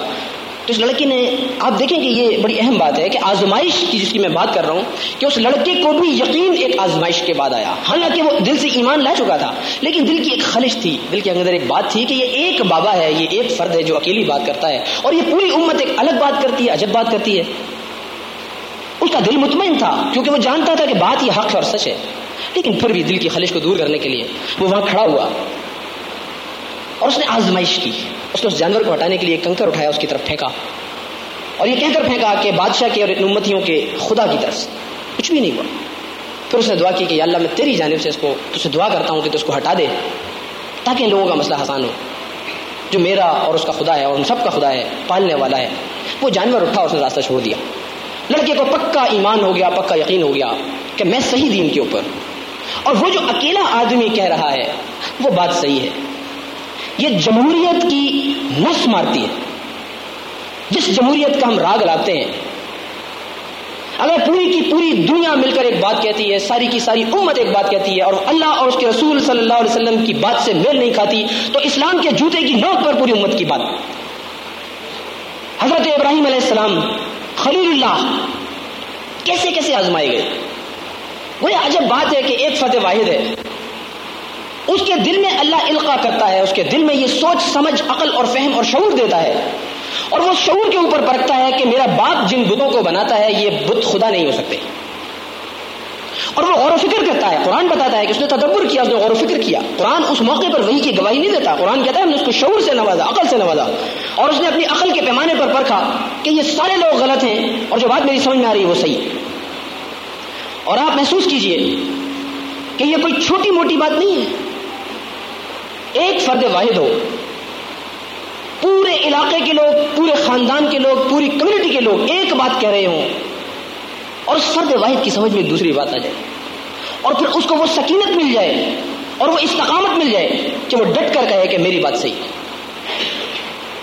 تو اس لڑکی نے، آپ دیکھیں کہ یہ بڑی اہم بات ہے کہ آزمائش کی جس کی میں بات کر رہا ہوں کہ اس لڑکے کو بھی یقین ایک آزمائش کے بعد آیا۔ حالانکہ وہ دل سے ایمان لا چکا تھا، لیکن دل کی ایک خلش تھی۔ دل کے اندر ایک بات تھی کہ یہ ایک بابا ہے، یہ ایک فرد ہے جو اکیلی بات کرتا ہے۔ اور یہ پوری امت ایک الگ بات کرتی ہے، عجب بات کرتی ہے۔ اس کا دل مطمئن تھا، کیونکہ وہ جانتا تھا کہ بات یہ حق ہے اور سچ ہے۔ لیکن پھر بھی دل کی خلش کو دور کرنے کے لیے وہ وہاں کھڑا ہوا اور اس نے آزمائش کی، اس نے اس جانور کو ہٹانے کے لیے کنکر اٹھایا، اس کی طرف پھینکا۔ اور یہ کہہ کر پھینکا کہ بادشاہ کے اور امتیوں کے خدا کی طرف سے۔ کچھ بھی نہیں ہوا۔ پھر اس نے دعا کی کہ اللہ میں تیری جانب سے اس کو، تجھ سے دعا کرتا ہوں کہ تو اس کو ہٹا دے، تاکہ ان لوگوں کا مسئلہ آسان ہو۔ جو میرا اور اس کا خدا ہے اور ان سب کا خدا ہے، پالنے والا ہے، وہ جانور اٹھا، اس نے راستہ چھوڑ دیا۔ لڑکے کو پکا ایمان ہو گیا، پکا یقین ہو گیا کہ میں صحیح دین کے اوپر اور وہ جو اکیلا آدمی کہہ رہا ہے، وہ بات صحیح ہے۔ یہ جمہوریت کی نس مارتی ہے۔ جس جمہوریت کا ہم راگ لاتے ہیں، اگر پوری کی پوری دنیا مل کر ایک بات کہتی ہے، ساری کی ساری امت ایک بات کہتی ہے، اور اللہ اور اس کے رسول صلی اللہ علیہ وسلم کی بات سے میل نہیں کھاتی، تو اسلام کے جوتے کی نوک پر پوری امت کی بات۔ حضرت ابراہیم علیہ السلام خلیل اللہ کیسے کیسے آزمائے گئے؟ وہ عجب بات ہے کہ ایک فتح واحد ہے۔ اس کے دل میں اللہ القا کرتا ہے، اس کے دل میں یہ سوچ، سمجھ، عقل اور فہم اور شعور دیتا ہے۔ اور وہ شعور کے اوپر پرکھتا ہے کہ میرا باپ جن بتوں کو بناتا ہے، یہ بت خدا نہیں ہو سکتے۔ اور وہ غور و فکر کرتا ہے۔ قرآن بتاتا ہے کہ اس نے تدبر کیا، اس نے غور و فکر کیا۔ قرآن اس موقع پر وہی کی گواہی نہیں دیتا۔ قرآن کہتا ہے، ہم نے اس کو شعور سے نوازا، عقل سے نوازا۔ اور اس نے اپنی عقل کے پیمانے پر پرکھا کہ یہ سارے لوگ غلط ہیں اور جو بات میری سمجھ میں آ رہی ہے وہ صحیح۔ اور آپ محسوس کیجیے کہ یہ کوئی چھوٹی موٹی بات نہیں ہے۔ ایک فرد واحد ہو۔ پورے علاقے کے لوگ، پورے خاندان کے لوگ، پوری کمیونٹی کے لوگ ایک بات کہہ رہے ہوں۔ اور اس فرد واحد کی سمجھ میں دوسری بات آ جائے۔ اور پھر اس کو وہ سکینت مل جائے اور وہ استقامت مل جائے کہ وہ ڈٹ کر کہے کہ میری بات صحیح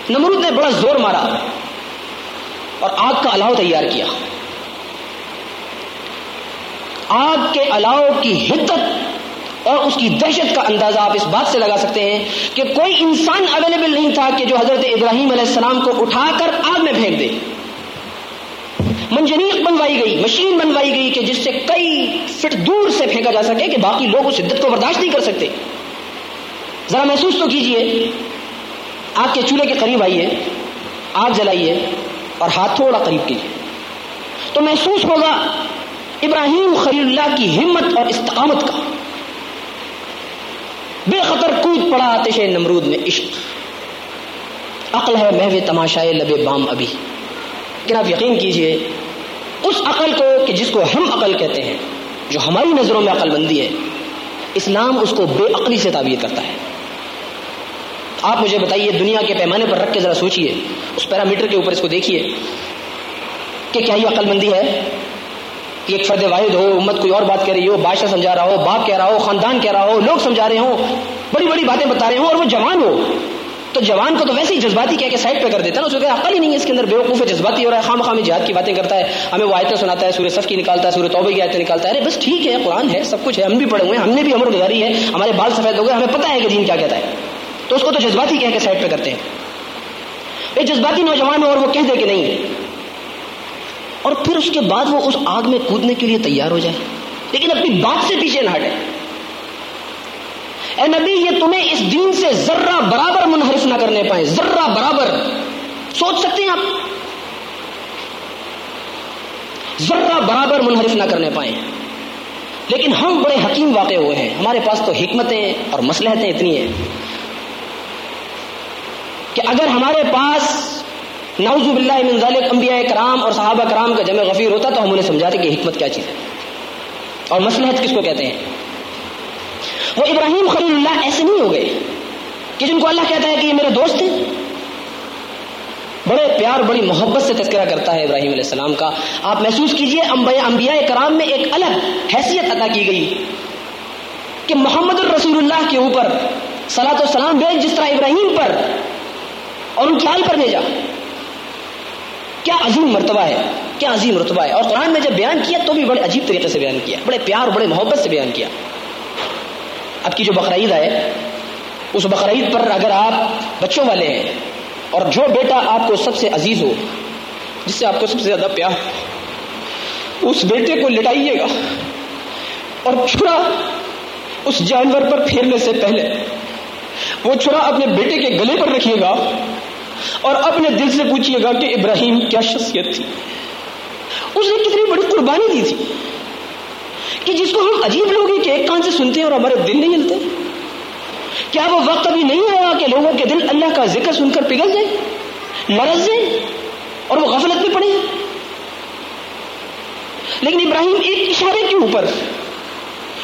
نمرود نے بڑا زور مارا اور آگ کا الاؤ تیار کیا۔ آگ کے الاؤ کی حدت اور اس کی دہشت کا اندازہ آپ اس بات سے لگا سکتے ہیں کہ کوئی انسان اویلیبل نہیں تھا کہ جو حضرت ابراہیم علیہ السلام کو اٹھا کر آگ میں پھینک دے۔ منجنیق بنوائی گئی، مشین بنوائی گئی کہ جس سے کئی فٹ دور سے پھینکا جا سکے کہ باقی لوگ اس شدت کو برداشت نہیں کر سکتے۔ ذرا محسوس تو کیجیے، آگ کے چولہے کے قریب آئیے، آگ جلائیے اور ہاتھ تھوڑا قریب کیجیے تو محسوس ہوگا ابراہیم خلیل اللہ کی ہمت اور استقامت کا۔ بے خطر کود پڑا آتش نمرود میں عشق۔ عقل ہے محو تماشائے لبے بام ابھی۔ لیکن آپ یقین کیجیے، اس عقل کو کہ جس کو ہم عقل کہتے ہیں، جو ہماری نظروں میں عقل بندی ہے اسلام اس کو بے عقلی سے تعبیر کرتا ہے۔ آپ مجھے بتائیے، دنیا کے پیمانے پر رکھ کے ذرا سوچئے، اس پیرامیٹر کے اوپر اس کو دیکھیے کہ کیا یہ عقل مندی ہے؟ کہ ایک فرد واحد ہو، امت کوئی اور بات کہہ رہی ہو، بادشاہ سمجھا رہا ہو، باپ کہہ رہا ہو، خاندان کہہ رہا ہو، لوگ سمجھا رہے ہوں، بڑی بڑی باتیں بتا رہے ہوں اور وہ جوان ہو۔ تو جوان کو تو ویسے ہی جذباتی کہہ کے سائڈ پہ کر دیتا ہے نا، اس کو عقل ہی نہیں ہے اس کے اندر، بیوقوف جذباتی ہو رہا ہے خام خامی جہاد کی باتیں کرتا ہے، ہمیں وہ آیتیں سناتا ہے، سورہ صف کی نکالتا ہے، سورہ توبہ کی آیتیں نکالتا ہے۔ ارے بس ٹھیک ہے، قرآن ہے، سب کچھ ہے، ہم بھی پڑھے ہوئے ہیں، ہم نے بھی عمر گزاری ہے، ہمارے بال سفید ہو گئے، ہمیں پتہ ہے کہ دین کیا کہتا ہے۔ تو اس کو تو جذباتی کہہ کے سائڈ پہ کرتے ہیں۔ ایک جذباتی نوجوان ہو اور وہ کہہ دے کہ نہیں۔ اور پھر اس کے بعد وہ اس آگ میں کودنے کے لیے تیار ہو جائے۔ لیکن اپنی بات سے پیچھے نہ ہٹے۔ اے نبی، یہ تمہیں اس دین سے ذرہ برابر منحرف نہ کرنے پائے ذرہ برابر۔ سوچ سکتے ہیں آپ؟ ذرہ برابر منحرف نہ کرنے پائے لیکن ہم بڑے حکیم واقع ہوئے ہیں۔ ہمارے پاس تو حکمتیں اور مسلحتیں اتنی ہیں کہ اگر ہمارے پاس نعوذ باللہ من ذالک انبیاء کرام اور صحابہ کرام کا جمع غفیر ہوتا تو ہم انہیں سمجھاتے کہ حکمت کیا چیز ہے۔ اور مسلحت کس کو کہتے ہیں؟ وہ ابراہیم خلیل اللہ ایسے نہیں ہو گئے کہ جن کو اللہ کہتا ہے کہ یہ میرے دوست ہیں۔ بڑے پیار بڑی محبت سے تذکرہ کرتا ہے ابراہیم علیہ السلام کا۔ آپ محسوس کیجیے، انبیاء کرام میں ایک الگ حیثیت عطا کی گئی کہ محمد الرسول اللہ کے اوپر سلاۃ السلام بھیج، جس طرح ابراہیم پر اور ان کی آل پر بھیجا۔ کیا عظیم مرتبہ ہے؟ کیا عظیم مرتبہ ہے؟ اور قرآن میں جب بیان کیا تو بھی بڑے عجیب طریقے سے بیان کیا، بڑے پیار اور بڑے محبت سے بیان کیا۔ اب کی جو بقرعید آئے، اس بقرعید پر اگر آپ بچوں والے ہیں اور جو بیٹا آپ کو سب سے عزیز ہو، جس سے آپ کو سب سے زیادہ پیار اس بیٹے کو لٹائیے گا اور چھڑا اس جانور پر پھیرنے سے پہلے وہ چھڑا اپنے بیٹے کے گلے پر رکھیے گا اور اپنے دل سے پوچھیے گا کہ ابراہیم کیا شخصیت تھی؟ اس نے کتنی بڑی قربانی دی تھی کہ جس کو ہم عجیب لوگ کہ ایک کان سے سنتے ہیں اور ہمارے دل نہیں ہلتے؟ کیا وہ وقت ابھی نہیں آیا کہ لوگوں کے دل اللہ کا ذکر سن کر پگھل جائے مرض جائے اور وہ غفلت میں پڑے لیکن ابراہیم ایک اشارے کے اوپر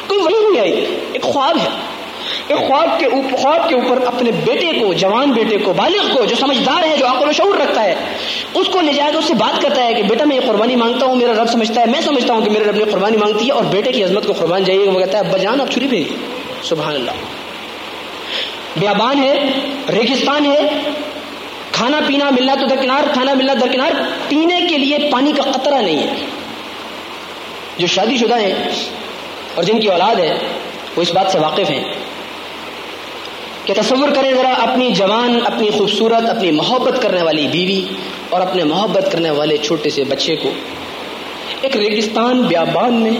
کوئی وہی نہیں آئی، ایک خواب ہے۔ ایک خواب کے اوپر خواب کے اوپر اپنے بیٹے کو، جوان بیٹے کو، بالغ کو، جو سمجھدار ہے، جو عقل و شعور رکھتا ہے، اس کو لے جائے گا اس سے بات کرتا ہے کہ بیٹا میں یہ قربانی مانگتا ہوں، میرا رب سمجھتا ہے، میں سمجھتا ہوں کہ میرے رب نے قربانی مانگتی ہے اور بیٹے کی عظمت کو قربان جائیے وہ کہتا ہے بجان آپ چھری پھیری سبحان اللہ۔ بیابان ہے، ریگستان ہے، کھانا پینا ملنا تو درکنار، کھانا ملنا درکنار، پینے کے لیے پانی کا قطرہ نہیں ہے۔ جو شادی شدہ ہیں اور جن کی اولاد ہے، وہ اس بات سے واقف ہیں۔ کہ تصور کریں ذرا اپنی جوان، اپنی خوبصورت، اپنی محبت کرنے والی بیوی اور اپنے محبت کرنے والے چھوٹے سے بچے کو ایک ریگستان بیابان میں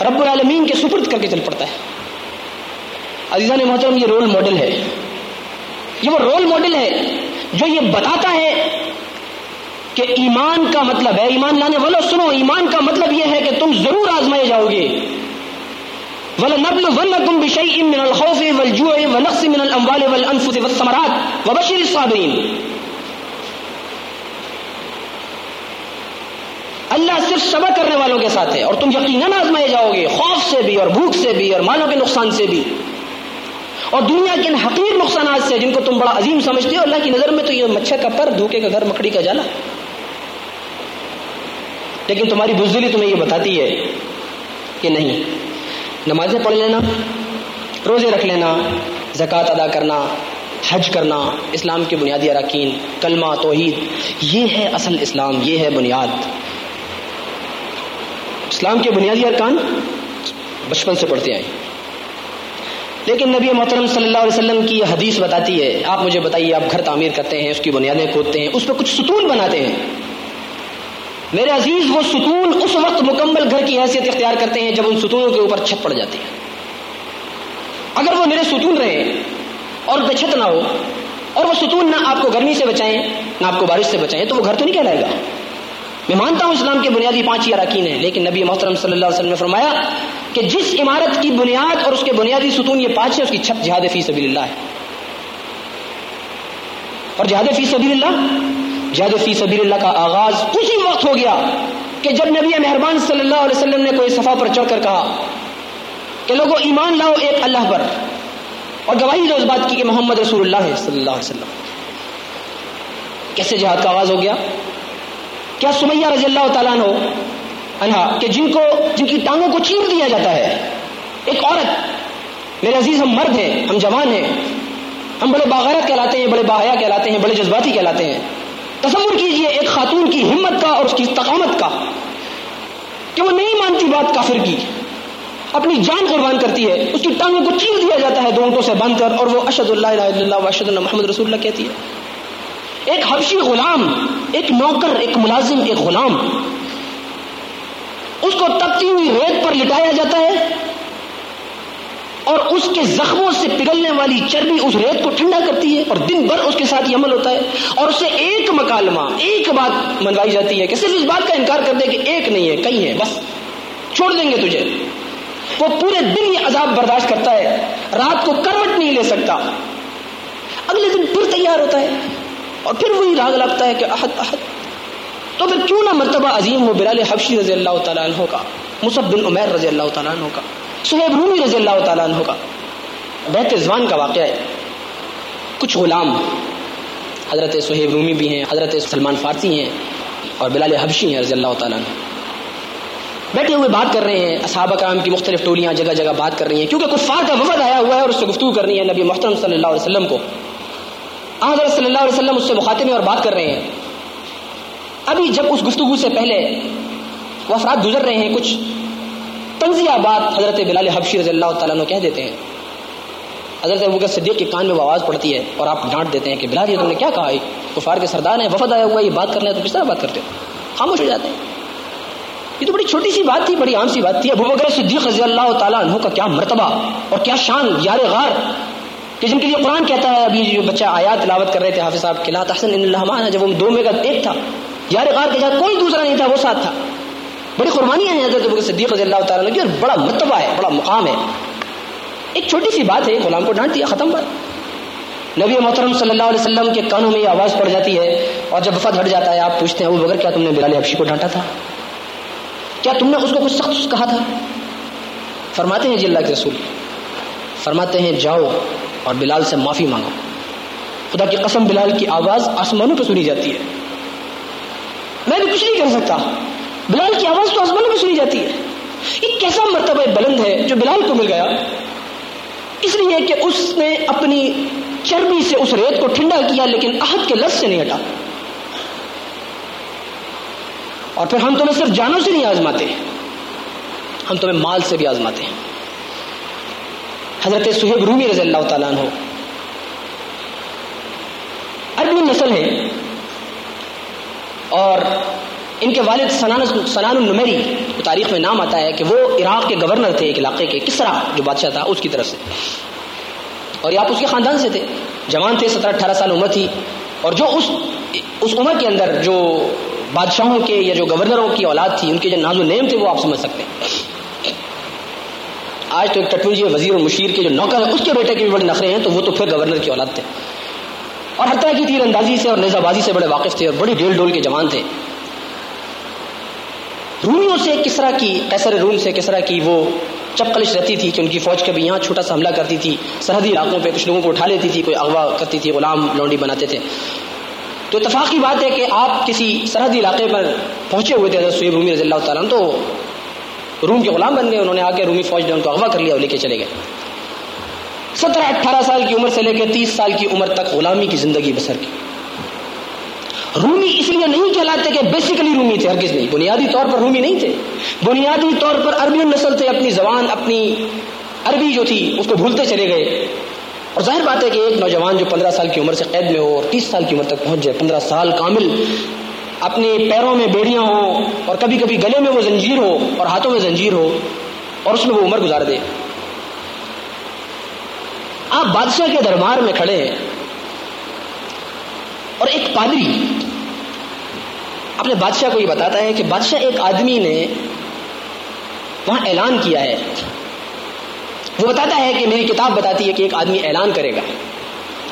رب العالمین کے سپرد کر کے چل پڑتا ہے۔ عزیزہ نے محترم، یہ رول ماڈل ہے۔ یہ وہ رول ماڈل ہے جو یہ بتاتا ہے کہ ایمان کا مطلب ہے۔ ایمان لانے والوں سنو، ایمان کا مطلب یہ ہے کہ تم ضرور آزمائے جاؤ گے۔ وَلَنَبْلُوَنَّكُمْ بِشَيْءٍ مِّنَ الْخَوْفِ وَالْجُوعِ وَنَقْصٍ مِّنَ الْأَمْوَالِ وَالْأَنفُسِ وَالثَّمَرَاتِ وَبَشِّرِ الصَّابِرِينَ. اللہ صرف صبر کرنے والوں کے ساتھ ہے اور تم یقیناً آزمائے جاؤ گے خوف سے بھی اور بھوک سے بھی اور مالوں کے نقصان سے بھی. اور دنیا کے ان حقیر نقصانات سے جن کو تم بڑا عظیم سمجھتے ہو، اللہ کی نظر میں تو یہ مچھر کا پر، دھوکے کا گھر، مکڑی کا جالا. لیکن تمہاری بزدلی تمہیں یہ بتاتی ہے کہ نہیں نمازیں پڑھ لینا، روزے رکھ لینا، زکوٰۃ ادا کرنا، حج کرنا، اسلام کے بنیادی اراکین، کلمہ، توحید، یہ ہے اصل اسلام، یہ ہے بنیاد۔ اسلام کے بنیادی ارکان بچپن سے پڑھتے آئے۔ لیکن نبی محترم صلی اللہ علیہ وسلم کی یہ حدیث بتاتی ہے، آپ مجھے بتائیے، آپ گھر تعمیر کرتے ہیں، اس کی بنیادیں کھودتے ہیں، اس پہ کچھ ستون بناتے ہیں۔ میرے عزیز، وہ ستون اس وقت مکمل گھر کی حیثیت اختیار کرتے ہیں جب ان ستونوں کے اوپر چھت پڑ جاتی ہے اگر وہ میرے ستون رہے اور بے نہ ہو اور وہ ستون نہ آپ کو گرمی سے بچائیں، نہ آپ کو بارش سے بچائیں، تو وہ گھر تو نہیں کہلائے گا۔ میں مانتا ہوں اسلام کے بنیادی پانچ ہی اراکین ہیں، لیکن نبی محترم صلی اللہ علیہ وسلم نے فرمایا کہ جس عمارت کی بنیاد اور اس کے بنیادی ستون یہ پانچ ہے اس کی چھت جہاد فی سبیل اللہ ہے۔ اور جہاد فی سبیل اللہ جہاد فی سبیل اللہ کا آغاز اسی وقت ہو گیا کہ جب نبی مہربان صلی اللہ علیہ وسلم نے کوئی صفا پر چڑھ کر کہا کہ لوگوں ایمان لاؤ ایک اللہ پر، اور گواہی دو اس بات کی کہ محمد رسول اللہ ہے صلی اللہ علیہ وسلم۔ کیسے جہاد کا آغاز ہو گیا؟ کیا سمیہ رضی اللہ تعالیٰ ہو انہا، کہ جن کو، جن کی ٹانگوں کو چیر دیا جاتا ہے۔ ایک عورت، میرے عزیز، ہم مرد ہیں، ہم جوان ہیں۔ ہم بڑے باغیرت کہلاتے ہیں، بڑے باحیا کہلاتے ہیں، بڑے جذباتی کہلاتے ہیں۔ تصور کیجیے ایک خاتون کی ہمت کا اور اس کی استقامت کا کہ وہ نہیں مانتی بات کافر کی، اپنی جان قربان کرتی ہے، اس کی ٹانگوں کو چیر دیا جاتا ہے دو سے باندھ کر اور وہ اشد اللہ الہ الا اللہ اشد اللہ محمد رسول اللہ کہتی ہے۔ ایک حبشی غلام، ایک نوکر، ایک ملازم، ایک غلام، اس کو تپتی ہوئی ریت پر لٹایا جاتا ہے اور اس کے زخموں سے پگھلنے والی چربی اس ریت کو ٹھنڈا کرتی ہے اور دن بھر اس کے ساتھ یہ عمل ہوتا ہے اور اسے ایک مکالمہ، ایک بات منوائی جاتی ہے کہ صرف اس بات کا انکار کر دے کہ ایک نہیں ہے، کئی ہے بس چھوڑ دیں گے تجھے۔ وہ پورے دن یہ عذاب برداشت کرتا ہے، رات کو کروٹ نہیں لے سکتا۔ اگلے دن پھر تیار ہوتا ہے اور پھر وہی راگ لگتا ہے کہ احد احد۔ تو پھر کیوں نہ مرتبہ عظیم ہو بلال حبشی رضی اللہ تعالیٰ عنہ کا مصب بن عمیر رضی اللہ تعالیٰ عنہ کا؟ سہیب رومی رضی اللہ تعالیٰ عنہ کا۔ بیت زبان کا واقعہ ہے۔ کچھ غلام حضرت سہیب رومی بھی ہیں، حضرت سلمان فارسی ہیں اور بلال حبشی ہیں رضی اللہ تعالیٰ عنہ۔ بیٹھے ہوئے بات کر رہے ہیں، اصحابہ کرام کی مختلف ٹولیاں جگہ جگہ بات کر رہی ہیں۔ کیونکہ کفار کا وفد آیا ہوا ہے اور اس سے گفتگو کرنی ہے نبی محترم صلی اللہ علیہ وسلم کو۔ حضرت صلی اللہ علیہ وسلم اس سے مخاطب ہیں اور بات کر رہے ہیں۔ ابھی جب اس گفتگو سے پہلے وہ افراد گزر رہے ہیں کچھ تنزیہ بات حضرت بلال حبشی رضی اللہ تعالیٰ نے کہہ دیتے ہیں۔ حضرت ابو صدیق کے کان میں وہ آواز پڑتی ہے اور آپ ڈانٹ دیتے ہیں کہ بلال یہ تم نے کیا کہا؟ ہے کفار کے سردار ہیں، وفد آیا ہوا یہ بات کرنا ہے تو کس طرح بات کرتے ہو خاموش ہو جاتے ہیں۔ یہ تو بڑی چھوٹی سی بات تھی، بڑی عام سی بات تھی۔ ابو بکر صدیق رضی اللہ تعالیٰ عنہ کا کیا مرتبہ اور کیا شان، یار غار کہ جن کے لیے قرآن کہتا ہے، ابھی جو بچہ آیات تلاوت کر رہے تھے حافظ صاحب کے لا تحسن اللہ جب وہ دو میں کا ایک تھا، یار غار کے ساتھ کوئی دوسرا نہیں تھا، وہ ساتھ تھا۔ بڑی قربانیاں ہیں حضرت بکر صدیق رضی اللہ تعالیٰ کی اور بڑا مرتبہ ہے، بڑا مقام ہے۔ ایک چھوٹی سی بات ہے، غلام کو ڈانٹ دیا ختم بات۔ نبی محترم صلی اللہ علیہ وسلم کے کانوں میں یہ آواز پڑ جاتی ہے اور جب وفد ہٹ جاتا ہے، آپ پوچھتے ہیں، ابو بکر، کیا تم نے بلال حبشی کو ڈانٹا تھا؟ کیا تم نے اس کو کچھ سخت کہا تھا؟ فرماتے ہیں جی اللہ کے رسول۔ فرماتے ہیں، جاؤ اور بلال سے معافی مانگو۔ خدا کی قسم، بلال کی آواز آسمانوں پہ سنی جاتی ہے۔ میں بھی کچھ نہیں کر سکتا۔ بلال کی آواز تو آسمانوں پہ سنی جاتی ہے۔ ایک کیسا مرتبہ بلند ہے جو بلال کو مل گیا؟ اس لیے کہ اس نے اپنی چربی سے اس ریت کو ٹھنڈا کیا، لیکن عہد کے لفظ سے نہیں ہٹا۔ اور پھر ہم تمہیں صرف جانوں سے نہیں آزماتے، ہم تمہیں مال سے بھی آزماتے ہیں۔ حضرت سہیب رومی رضی اللہ تعالیٰ عنہ۔ عربی نسل ہے۔ اور ان کے والد سنان سنان النمیری تاریخ میں نام آتا ہے کہ وہ عراق کے گورنر تھے ایک علاقے کے کسرا جو بادشاہ تھا اس کی طرف سے۔ اور آپ اس کے خاندان سے تھے، جوان تھے، سترہ اٹھارہ سال عمر تھی۔ اور جو اس اس عمر کے اندر جو بادشاہوں کے یا جو گورنروں کی اولاد تھی، ان کے جو ناز و نیم تھے، وہ آپ سمجھ سکتے ہیں۔ آج تو ایک ٹٹو جی وزیر اور مشیر کے جو نوکر ہیں، اس کے بیٹے کے بھی بڑے نخرے ہیں، تو وہ تو پھر گورنر کی اولاد تھے۔ اور ہر طرح کی تیر اندازی سے اور نیزہ بازی سے بڑے واقف تھے اور بڑی ڈیل ڈول کے جوان تھے۔ رومیوں سے کس طرح کی، قیصر روم سے کس طرح کی وہ چپکلش رہتی تھی کہ ان کی فوج کبھی یہاں چھوٹا سا حملہ کرتی تھی، سرحدی علاقوں پہ کچھ لوگوں کو اٹھا لیتی تھی، کوئی اغوا کرتی تھی، غلام لونڈی بناتے تھے۔ تو اتفاق کی بات ہے کہ آپ کسی سرحدی علاقے پر پہنچے ہوئے تھے حضرت سویب رومی رضی اللہ تعالیٰ تو روم کے غلام بن گئے، انہوں نے آ کے رومی فوج نے ان کو اغوا کر لیا اور لے کے چلے گئے۔ سترہ اٹھارہ سال کی عمر سے لے کے تیس سال کی عمر تک غلامی کی زندگی بسر کی۔ رومی اس لیے نہیں کہلاتے کہ بیسیکلی رومی تھے، ہرگز نہیں۔ بنیادی طور پر رومی نہیں تھے۔ بنیادی طور پر عربی نسل تھے، اپنی زبان، اپنی عربی جو تھی، اس کو بھولتے چلے گئے۔ اور ظاہر بات ہے کہ ایک نوجوان جو پندرہ سال کی عمر سے قید میں ہو اور تیس سال کی عمر تک پہنچ جائے، پندرہ سال کامل، اپنے پیروں میں بیڑیاں ہوں اور کبھی کبھی گلے میں وہ زنجیر ہو اور ہاتھوں میں زنجیر ہو اور اس میں وہ عمر گزار دے۔ آپ بادشاہ کے دربار میں کھڑے ہیں۔ اور ایک پادری۔ اپنے بادشاہ کو یہ بتاتا ہے کہ بادشاہ ایک آدمی نے وہاں اعلان کیا ہے۔ وہ بتاتا ہے کہ میری کتاب بتاتی ہے کہ ایک آدمی اعلان کرے گا۔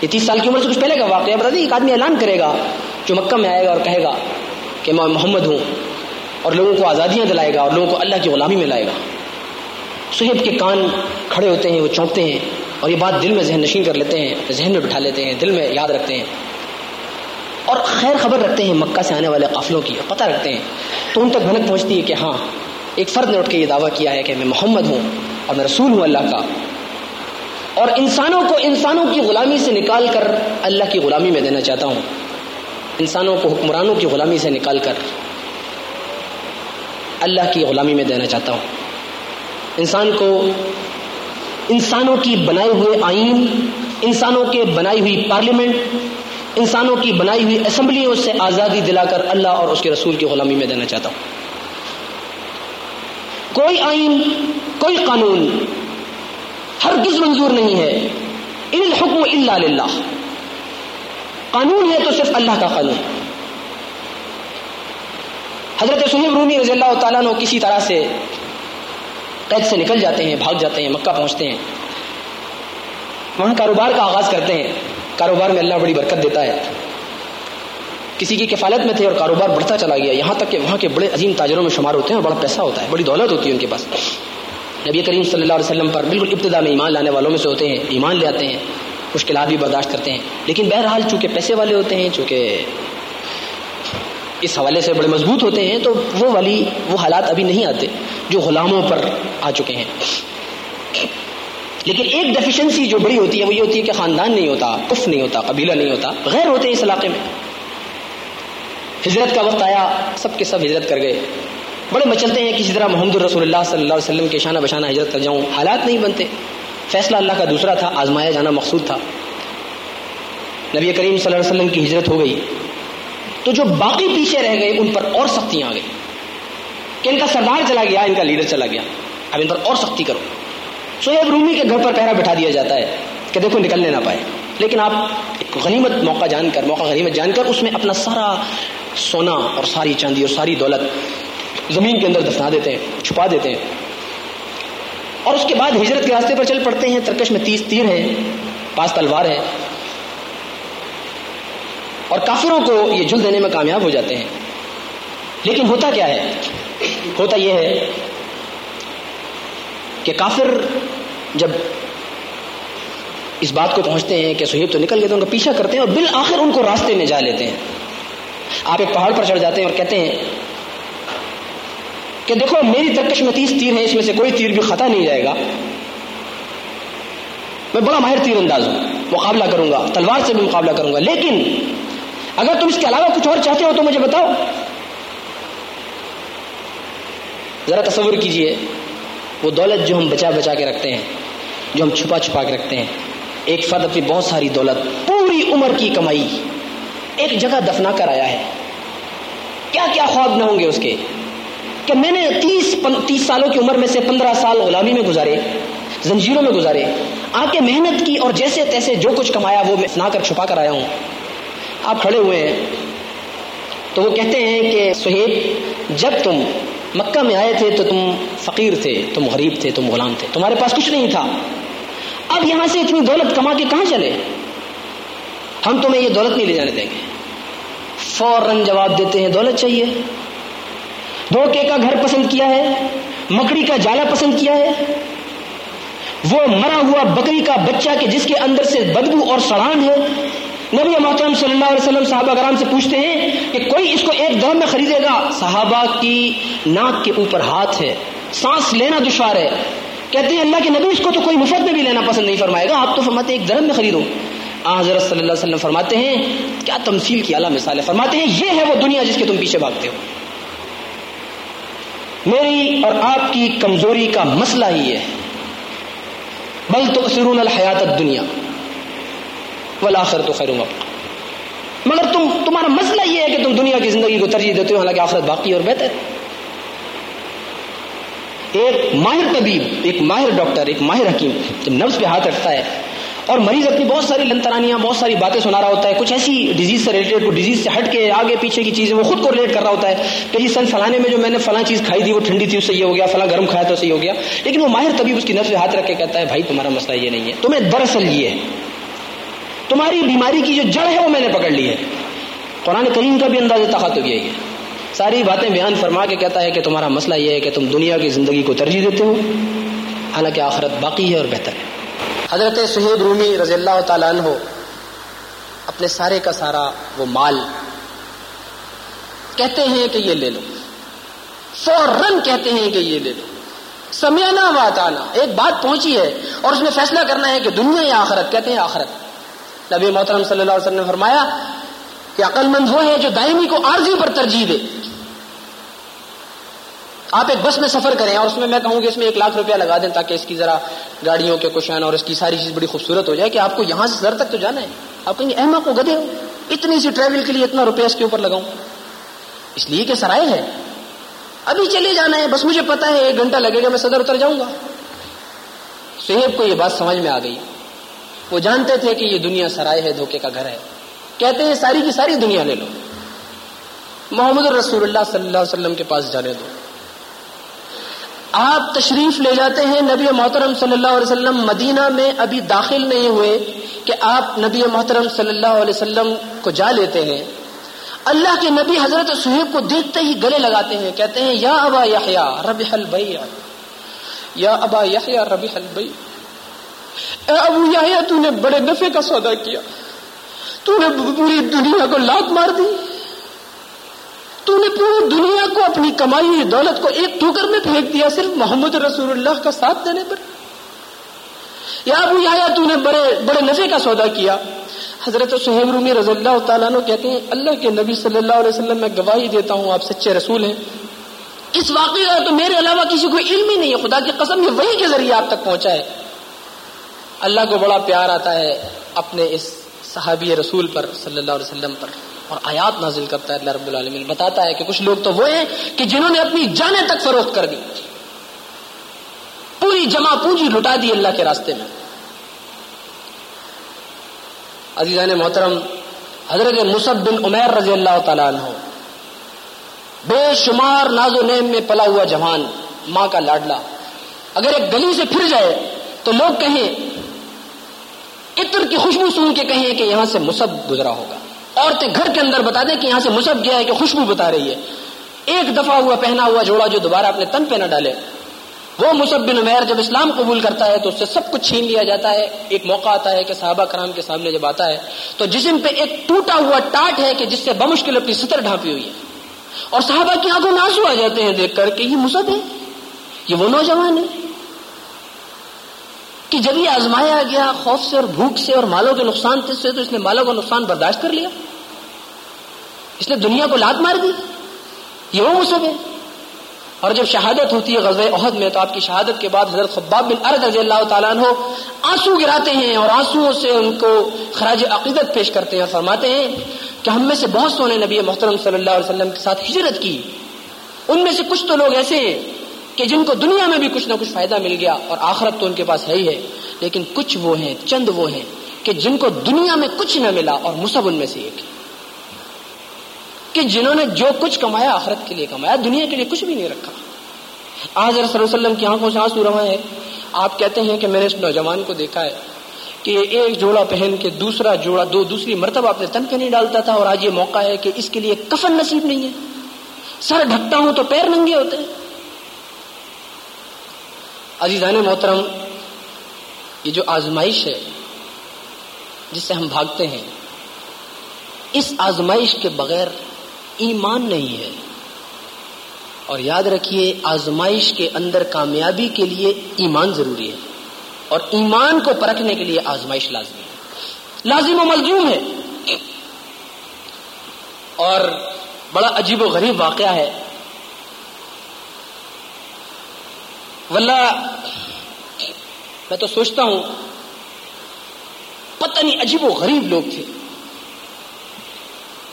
یہ تیس سال کی عمر سے کچھ پہلے کا واقعہ بتاتی ہے ایک آدمی اعلان کرے گا جو مکہ میں آئے گا اور کہے گا کہ میں محمد ہوں اور لوگوں کو آزادیاں دلائے گا اور لوگوں کو اللہ کی غلامی میں لائے گا۔ سہیب کے کان کھڑے ہوتے ہیں، وہ چونکتے ہیں اور یہ بات دل میں ذہن نشین کر لیتے ہیں، ذہن میں بٹھا لیتے ہیں، دل میں یاد رکھتے ہیں۔ اور خیر خبر رکھتے ہیں مکہ سے آنے والے قافلوں کی، پتہ رکھتے ہیں۔ تو ان تک بھنک پہنچتی ہے کہ ہاں ایک فرد نے اٹھ کے یہ دعویٰ کیا ہے کہ میں محمد ہوں اور میں رسول ہوں اللہ کا۔ اور انسانوں کو، انسانوں کی غلامی سے نکال کر اللہ کی غلامی میں دینا چاہتا ہوں۔ انسانوں کو، حکمرانوں کی غلامی سے نکال کر اللہ کی غلامی میں دینا چاہتا ہوں۔ انسان کو، انسانوں کی بنائے ہوئے آئین، انسانوں کے بنائی ہوئی پارلیمنٹ انسانوں کی بنائی ہوئی اسمبلیوں سے آزادی دلا کر اللہ اور اس کے رسول کی غلامی میں دینا چاہتا ہوں۔ کوئی آئین، کوئی قانون ہر کس منظور نہیں ہے۔ ان الحکم اللہ للہ۔ قانون ہے تو صرف اللہ کا قانون۔ حضرت سہیب رومی رضی اللہ تعالیٰ نے کسی طرح سے قید سے نکل جاتے ہیں، بھاگ جاتے ہیں، مکہ پہنچتے ہیں۔ وہاں کاروبار کا آغاز کرتے ہیں۔ کاروبار میں اللہ بڑی برکت دیتا ہے۔ کسی کی کفالت میں تھے اور کاروبار بڑھتا چلا گیا۔ یہاں تک کہ وہاں کے بڑے عظیم تاجروں میں شمار ہوتے ہیں اور بڑا پیسہ ہوتا ہے، بڑی دولت ہوتی ہے ان کے پاس۔ نبی کریم صلی اللہ علیہ وسلم پر بالکل ابتدا میں ایمان لانے والوں میں سے ہوتے ہیں، ایمان لے آتے ہیں، مشکلات بھی برداشت کرتے ہیں۔ لیکن بہرحال چونکہ پیسے والے ہوتے ہیں، چونکہ اس حوالے سے بڑے مضبوط ہوتے ہیں، تو وہ والی، وہ حالات ابھی نہیں آتے جو غلاموں پر آ چکے ہیں۔ لیکن ایک ڈیفیشنسی جو بڑی ہوتی ہے وہ یہ ہوتی ہے کہ خاندان نہیں ہوتا کف نہیں ہوتا، قبیلہ نہیں ہوتا، غیر ہوتے ہیں اس علاقے میں۔ ہجرت کا وقت آیا، سب کے سب ہجرت کر گئے۔ بڑے مچلتے ہیں کسی طرح محمد الرسول اللہ صلی اللہ علیہ وسلم کے شانہ بشانہ ہجرت کر جاؤں، حالات نہیں بنتے۔ فیصلہ اللہ کا دوسرا تھا، آزمایا جانا مقصود تھا۔ نبی کریم صلی اللہ علیہ وسلم کی ہجرت ہو گئی۔ تو جو باقی پیچھے رہ گئے، ان پر اور سختیاں آ گئی۔ کہ ان کا سردار چلا گیا، ان کا لیڈر چلا گیا۔ اب ان پر اور سختی کرو۔ سویب رومی کے گھر پر پہرا بٹھا دیا جاتا ہے کہ دیکھو نکلنے نہ پائے۔ لیکن آپ ایک غنیمت موقع جان کر، موقع غنیمت جان کر، اس میں اپنا سارا سونا اور ساری چاندی اور ساری دولت زمین کے اندر دفنا دیتے ہیں، چھپا دیتے ہیں۔ اور اس کے بعد ہجرت کے راستے پر چل پڑتے ہیں۔ ترکش میں تیس تیر ہے پاس تلوار ہے۔ اور کافروں کو یہ جل دینے میں کامیاب ہو جاتے ہیں۔ لیکن ہوتا کیا ہے؟ ہوتا یہ ہے کہ کافر جب اس بات کو پہنچتے ہیں کہ سہیب تو نکل گئے تو ان کا پیچھا کرتے ہیں اور بالآخر ان کو راستے میں جا لیتے ہیں۔ آپ ایک پہاڑ پر چڑھ جاتے ہیں اور کہتے ہیں کہ دیکھو میری ترکش میں تیس تیر ہے اس میں سے کوئی تیر بھی خطا نہیں جائے گا۔ میں بڑا ماہر تیر انداز ہوں، مقابلہ کروں گا، تلوار سے بھی مقابلہ کروں گا۔ لیکن اگر تم اس کے علاوہ کچھ اور چاہتے ہو تو مجھے بتاؤ۔ ذرا تصور کیجیے، وہ دولت جو ہم بچا بچا کے رکھتے ہیں جو ہم چھپا چھپا کے رکھتے ہیں۔ ایک فرد اپنی بہت ساری دولت، پوری عمر کی کمائی، ایک جگہ دفنا کر آیا ہے۔ کیا کیا خواب نہ ہوں گے اس کے؟ کہ میں نے تیس تیس سالوں کی عمر میں سے پندرہ سال غلامی میں گزارے، زنجیروں میں گزارے۔ آ کے محنت کی اور جیسے تیسے جو کچھ کمایا وہ میں سنا کر چھپا کر آیا ہوں۔ آپ کھڑے ہوئے ہیں۔ تو وہ کہتے ہیں کہ، سہیب، جب تم مکہ میں آئے تھے تو تم فقیر تھے، تم غریب تھے، تم غلام تھے۔ تمہارے پاس کچھ نہیں تھا۔ اب یہاں سے اتنی دولت کما کے کہاں چلے؟ ہم تمہیں یہ دولت نہیں لے جانے دیں گے۔ فوراً جواب دیتے ہیں، دولت چاہیے۔ دھوکے کا گھر پسند کیا ہے، مکڑی کا جالا پسند کیا ہے۔ وہ مرا ہوا بکری کا بچہ کہ جس کے اندر سے بدبو اور سڑان ہے۔ نبی محترم صلی اللہ علیہ وسلم صحابہ کرام سے پوچھتے ہیں کہ کوئی اس کو ایک دور میں خریدے گا؟ صحابہ کی ناک کے اوپر ہاتھ ہے، سانس لینا دشوار ہے۔ کہتے ہیں اللہ کے نبی اس کو تو کوئی مفت میں بھی لینا پسند نہیں فرمائے گا۔ آپ تو فرماتے ایک درم میں خریدو۔ حضرت صلی اللہ علیہ وسلم فرماتے ہیں، کیا تمثیل کی اعلیٰ مثال ہے؟ فرماتے ہیں، یہ ہے وہ دنیا جس کے تم پیچھے بھاگتے ہو۔ میری اور آپ کی کمزوری کا مسئلہ ہی ہے۔ بل تو سرون الحیات دنیا والآخر تو خیر مگر تم، تمہارا مسئلہ یہ ہے کہ تم دنیا کی زندگی کو ترجیح دیتے ہو، حالانکہ آخرت باقی اور بہتر ایک ماہر طبیب، ایک ماہر ڈاکٹر، ایک ماہر حکیم جب نفس پہ ہاتھ رکھتا ہے۔ اور مریض اپنی بہت ساری لنترانیاں، بہت ساری باتیں سنا رہا ہوتا ہے۔ کچھ ایسی ڈیزیز سے ریلیٹڈ کو ڈیزیز سے ہٹ کے آگے پیچھے کی چیزیں وہ خود کو ریلیٹ کر رہا ہوتا ہے کہ جی سن فلانے میں جو میں نے فلاں چیز کھائی تھی، وہ ٹھنڈی تھی، اس سے یہ ہو گیا، فلاں گرم کھایا تو صحیح ہو گیا۔ لیکن وہ ماہر طبیب اس کی نفس ہاتھ رکھ کے کہتا ہے، بھائی، تمہارا مسئلہ یہ نہیں ہے۔ تمہیں دراصل یہ ہے۔ تمہاری بیماری کی جو جڑ ہے وہ میں نے پکڑ لی ہے۔ قرآن کریم کا بھی انداز تخاتب یہی ہے۔ ساری باتیں بیان فرما کے کہتا ہے کہ تمہارا مسئلہ یہ ہے کہ تم دنیا کی زندگی کو ترجیح دیتے ہو، حالانکہ آخرت باقی ہے اور بہتر ہے۔ حضرت سہیب رومی رضی اللہ تعالیٰ عنہ اپنے سارے کا سارا وہ مال کہتے ہیں کہ یہ لے لو۔ فوراً کہتے ہیں کہ یہ لے لو۔ سمیانا بات آنا، ایک بات پہنچی ہے اور اس میں فیصلہ کرنا ہے کہ دنیا یا آخرت، کہتے ہیں آخرت۔ نبی محترم صلی اللہ علیہ وسلم نے فرمایا کہ عقل مند وہ ہے جو دائمی کو عارضی پر ترجیح دے۔ آپ ایک بس میں سفر کریں اور اس میں میں کہوں کہ اس میں ایک لاکھ روپیہ لگا دیں تاکہ اس کی ذرا گاڑیوں کے کشن اور اس کی ساری چیز بڑی خوبصورت ہو جائے کہ آپ کو یہاں سے سر تک تو جانا ہے۔ آپ کہیں گے احمد کو گدے ہو، اتنی سی ٹریول کے لیے اتنا روپیہ اس کے اوپر لگاؤں۔ اس لیے کہ سرائے ہے۔ ابھی چلے جانا ہے، بس مجھے پتا ہے، ایک گھنٹہ لگے گا، میں صدر اتر جاؤں گا۔ سہیب کو یہ بات سمجھ میں آ گئی۔ وہ جانتے تھے کہ یہ دنیا سرائے ہے، دھوکے کا گھر ہے۔ کہتے ہیں ساری کی ساری دنیا لے لو۔ محمد رسول اللہ صلی اللہ علیہ وسلم کے پاس جانے دو۔ آپ تشریف لے جاتے ہیں نبی محترم صلی اللہ علیہ وسلم مدینہ میں ابھی داخل نہیں ہوئے کہ آپ نبی محترم صلی اللہ علیہ وسلم کو جا لیتے ہیں۔ اللہ کے نبی حضرت سہیب کو دیکھتے ہی گلے لگاتے ہیں، کہتے ہیں، یا ابا یحیا ربی حل بھائی یا ابا یحیا ربی حل بھائی اے ابو یا تو نے بڑے نفے کا سودا کیا۔ تو نے پوری دنیا کو لات مار دی۔ تو نے پوری دنیا کو اپنی کمائی ہوئی دولت کو ایک ٹوکر میں پھینک دیا، صرف محمد رسول اللہ کا ساتھ دینے پر۔ یا ابو یا تو نے بڑے بڑے نفے کا سودا کیا۔ حضرت سہیب رومی رضی اللہ تعالیٰ نے کہتے ہیں، اللہ کے نبی صلی اللہ علیہ وسلم، میں گواہی دیتا ہوں، آپ سچے رسول ہیں۔ اس واقعے کا تو میرے علاوہ کسی کو علم ہی نہیں ہے۔ خدا کی قسم، یہ وہی کے ذریعے آپ تک پہنچا ہے۔ اللہ کو بڑا پیار آتا ہے اپنے اس صحابی رسول پر صلی اللہ علیہ وسلم پر اور آیات نازل کرتا ہے اللہ رب العالمین، بتاتا ہے کہ کچھ لوگ تو وہ ہیں کہ جنہوں نے اپنی جانیں تک فروخت کر دی۔ پوری جمع پونجی لٹا دی اللہ کے راستے میں۔ عزیزان محترم، حضرت مصب بن عمیر رضی اللہ تعالیٰ عنہ، بے شمار ناز و نیم میں پلا ہوا جوان، ماں کا لاڈلا۔ اگر ایک گلی سے پھر جائے تو لوگ کہیں عطر کی خوشبو سن کے کہیں کہ یہاں سے مصب گزرا ہوگا۔ عورتیں گھر کے اندر بتا دیں کہ یہاں سے مصب گیا ہے کہ خوشبو بتا رہی ہے۔ ایک دفعہ ہوا، پہنا ہوا جوڑا جو دوبارہ اپنے تن پہ نہ ڈالے۔ وہ مصب بن عمیر جب اسلام قبول کرتا ہے تو اس سے سب کچھ چھین لیا جاتا ہے۔ ایک موقع آتا ہے کہ صحابہ کرام کے سامنے جب آتا ہے تو جسم پہ ایک ٹوٹا ہوا ٹاٹ ہے کہ جس سے بمشکل اپنی ستر ڈھانپی ہوئی ہے۔ اور صحابہ کی آنکھوں میں آنسو آ جاتے ہیں دیکھ کر کہ یہ مصب ہے، یہ وہ نوجوان ہے۔ کہ جب یہ آزمایا گیا خوف سے اور بھوک سے اور مالوں کے نقصان سے تو اس نے مالوں کا نقصان برداشت کر لیا۔ اس نے دنیا کو لات مار دی۔ یہ وہ مصب ہے۔ اور جب شہادت ہوتی ہے غزل عہد میں، تو آپ کی شہادت کے بعد حضرت خباب بن ارد رضی اللہ تعالیٰ عنہ آنسو گراتے ہیں اور آنسو سے ان کو خراج عقیدت پیش کرتے ہیں اور فرماتے ہیں کہ ہم میں سے بہت سونے نبی محترم صلی اللہ علیہ وسلم کے ساتھ ہجرت کی۔ ان میں سے کچھ تو لوگ ایسے ہیں کہ جن کو دنیا میں بھی کچھ نہ کچھ فائدہ مل گیا اور آخرت تو ان کے پاس ہے ہی ہے، لیکن کچھ وہ ہیں، چند وہ ہیں کہ جن کو دنیا میں کچھ نہ ملا اور مصب ان میں سے ایک کہ جنہوں نے جو کچھ کمایا آخرت کے لیے کمایا، دنیا کے لیے کچھ بھی نہیں رکھا۔ آج صلی اللہ علیہ وسلم کی آنکھوں سے آنسو رہا ہے آپ کہتے ہیں کہ میں نے اس نوجوان کو دیکھا ہے کہ ایک جوڑا پہن کے دوسرا جوڑا، دو دوسری مرتبہ اپنے تن پہ نہیں ڈالتا تھا اور آج یہ موقع ہے کہ اس کے لیے کفن نصیب نہیں ہے۔ سر ڈھکتا ہوں تو پیر ننگے ہوتے ہیں۔ عزیزان محترم، یہ جو آزمائش ہے، جس سے ہم بھاگتے ہیں، اس آزمائش کے بغیر ایمان نہیں ہے۔ اور یاد رکھیے، آزمائش کے اندر کامیابی کے لیے ایمان ضروری ہے۔ اور ایمان کو پرکھنے کے لیے آزمائش لازمی ہے۔ لازم و ملزوم ہے۔ اور بڑا عجیب و غریب واقعہ ہے۔ واللہ، میں تو سوچتا ہوں، پتہ نہیں عجیب و غریب لوگ تھے۔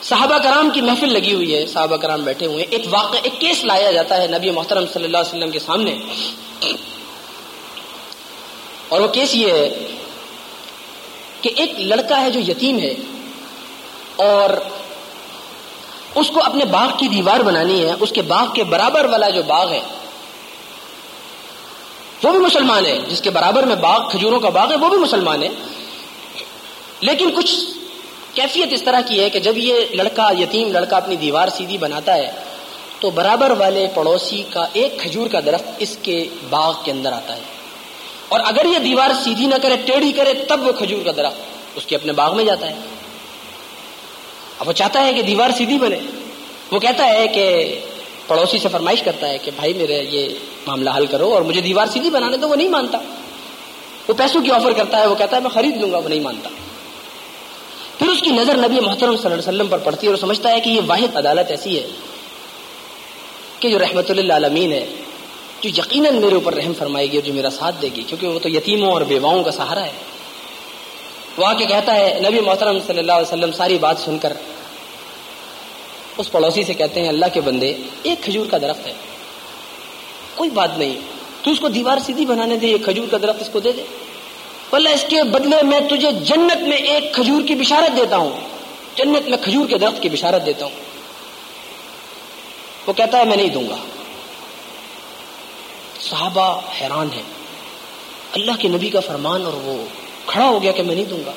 صحابہ کرام کی محفل لگی ہوئی ہے، صحابہ کرام بیٹھے ہوئے ایک واقع ایک کیس لایا جاتا ہے نبی محترم صلی اللہ علیہ وسلم کے سامنے۔ اور وہ کیس یہ ہے کہ ایک لڑکا ہے جو یتیم ہے، اور اس کو اپنے باغ کی دیوار بنانی ہے۔ اس کے باغ کے برابر والا جو باغ ہے وہ بھی مسلمان ہے جس کے برابر میں باغ، کھجوروں کا باغ ہے، وہ بھی مسلمان ہے لیکن کچھ کیفیت اس طرح کی ہے کہ جب یہ لڑکا، یتیم لڑکا اپنی دیوار سیدھی بناتا ہے، تو برابر والے پڑوسی کا ایک کھجور کا درخت اس کے باغ کے اندر آتا ہے۔ اور اگر یہ دیوار سیدھی نہ کرے، ٹیڑھی کرے، تب وہ کھجور کا درخت اس کے اپنے باغ میں جاتا ہے۔ اب وہ چاہتا ہے کہ دیوار سیدھی بنے۔ وہ کہتا ہے کہ پڑوسی سے فرمائش کرتا ہے کہ بھائی میرے یہ معاملہ حل کرو اور مجھے دیوار سیدھی بنانے تو وہ نہیں مانتا۔ وہ پیسوں کی آفر کرتا ہے، وہ کہتا ہے میں خرید لوں گا، وہ نہیں مانتا۔ پھر اس کی نظر نبی محترم صلی اللہ علیہ وسلم پر پڑتی ہے اور سمجھتا ہے کہ یہ واحد عدالت ایسی ہے کہ جو رحمت اللہ عالمین ہے، جو یقیناً میرے اوپر رحم فرمائے گی اور جو میرا ساتھ دے گی، کیونکہ وہ تو یتیموں اور بیواؤں کا سہارا ہے۔ وہ آ کے کہتا ہے، نبی محترم صلی اللہ علیہ وسلم ساری بات سن کر اس پڑوسی سے کہتے ہیں، اللہ کے بندے، ایک کھجور کا درخت ہے۔ کوئی بات نہیں۔ تو اس کو دیوار سیدھی بنانے دے، ایک کھجور کا درخت اس کو دے دے۔ بولے اس کے بدلے میں تجھے جنت میں ایک کھجور کی بشارت دیتا ہوں۔ جنت میں کھجور کے درخت کی بشارت دیتا ہوں۔ وہ کہتا ہے، میں نہیں دوں گا۔ صحابہ حیران ہے اللہ کے نبی کا فرمان اور وہ کھڑا ہو گیا کہ میں نہیں دوں گا۔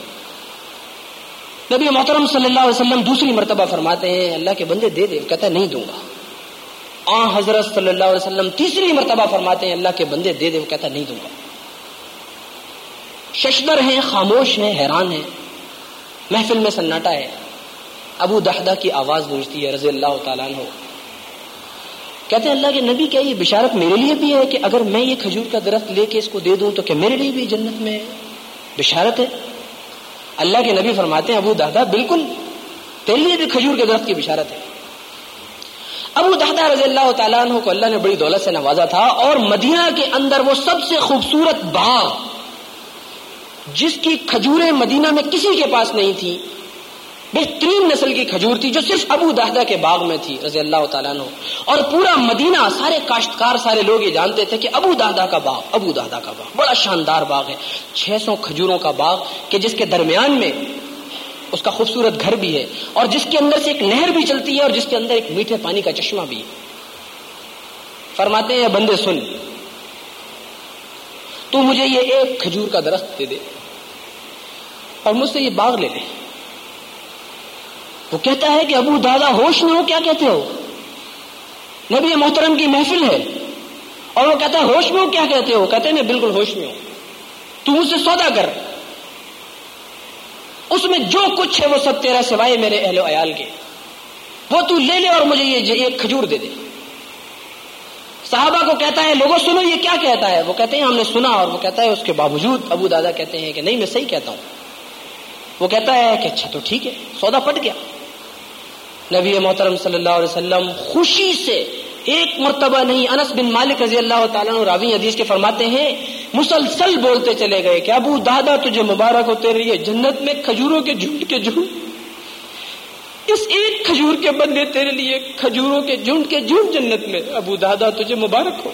نبی محترم صلی اللہ علیہ وسلم دوسری مرتبہ فرماتے ہیں، اللہ کے بندے دے دے کہتا ہے نہیں دوں گا۔ آ، حضرت صلی اللہ علیہ وسلم تیسری مرتبہ فرماتے ہیں، اللہ کے بندے دے دے، وہ کہتا ہے نہیں دوں گا۔ ششدر ہیں، خاموش ہیں، حیران ہیں۔ محفل میں سناٹا ہے۔ ابو دہدا کی آواز گونجتی ہے، رضی اللہ تعالیٰ عنہ۔ کہتے ہیں، اللہ کے نبی، کیا یہ بشارت میرے لیے بھی ہے کہ اگر میں یہ کھجور کا درخت لے کے اس کو دے دوں تو کیا میرے لیے بھی جنت میں بشارت ہے؟ اللہ کے نبی فرماتے ہیں، ابو دادا بالکل تیرے لیے بھی کھجور کے درخت کی بشارت ہے۔ ابو دادا رضی اللہ تعالیٰ عنہ کو اللہ نے بڑی دولت سے نوازا تھا اور مدینہ کے اندر وہ سب سے خوبصورت باغ، جس کی کھجوریں مدینہ میں کسی کے پاس نہیں تھی بہترین نسل کی کھجور تھی جو صرف ابو دہدا کے باغ میں تھی، رضی اللہ تعالیٰ عنہ۔ اور پورا مدینہ، سارے کاشتکار، سارے لوگ یہ جانتے تھے کہ ابو دہدا کا باغ، ابو دہدا کا باغ۔ بڑا شاندار باغ ہے۔ چھ سو کھجوروں کا باغ کہ جس کے درمیان میں اس کا خوبصورت گھر بھی ہے۔ اور جس کے اندر سے ایک نہر بھی چلتی ہے اور جس کے اندر ایک میٹھے پانی کا چشمہ بھی ہے۔ فرماتے ہیں بندے، سن۔ تو مجھے یہ ایک کھجور کا درخت دے دے اور مجھ سے یہ باغ لے لے۔ وہ کہتا ہے کہ ابو دادا ہوش میں ہو، کیا کہتے ہو؟ نبی محترم کی محفل ہے۔ اور وہ کہتا ہے، ہوش میں ہو، کیا کہتے ہو؟ کہتے ہیں، میں بالکل ہوش میں ہوں۔ تو مجھ سے سودا کر۔ اس میں جو کچھ ہے، وہ سب تیرا سوائے میرے اہل و عیال کے۔ وہ تو لے لے اور مجھے یہ ایک کھجور دے دے۔ صحابہ کو کہتا ہے، لوگوں، سنو، یہ کیا کہتا ہے؟ وہ کہتے ہیں، ہم نے سنا۔ اور وہ کہتا ہے، اس کے باوجود ابو دادا کہتے ہیں کہ نہیں، میں صحیح کہتا ہوں۔ وہ کہتا ہے کہ اچھا تو ٹھیک ہے، سودا پٹ گیا۔ نبی محترم صلی اللہ علیہ وسلم خوشی سے ایک مرتبہ نہیں، انس بن مالک رضی اللہ تعالیٰ راوی حدیث کے فرماتے ہیں، مسلسل بولتے چلے گئے کہ ابو دادا تجھے مبارک ہوتے رہیے جنت میں کھجوروں کے جھنڈ کے جھنڈ۔ اس ایک کھجور کے بندے تیرے لیے کھجوروں کے جھنڈ کے جھنڈ جنت میں ابو دادا تجھے مبارک ہو۔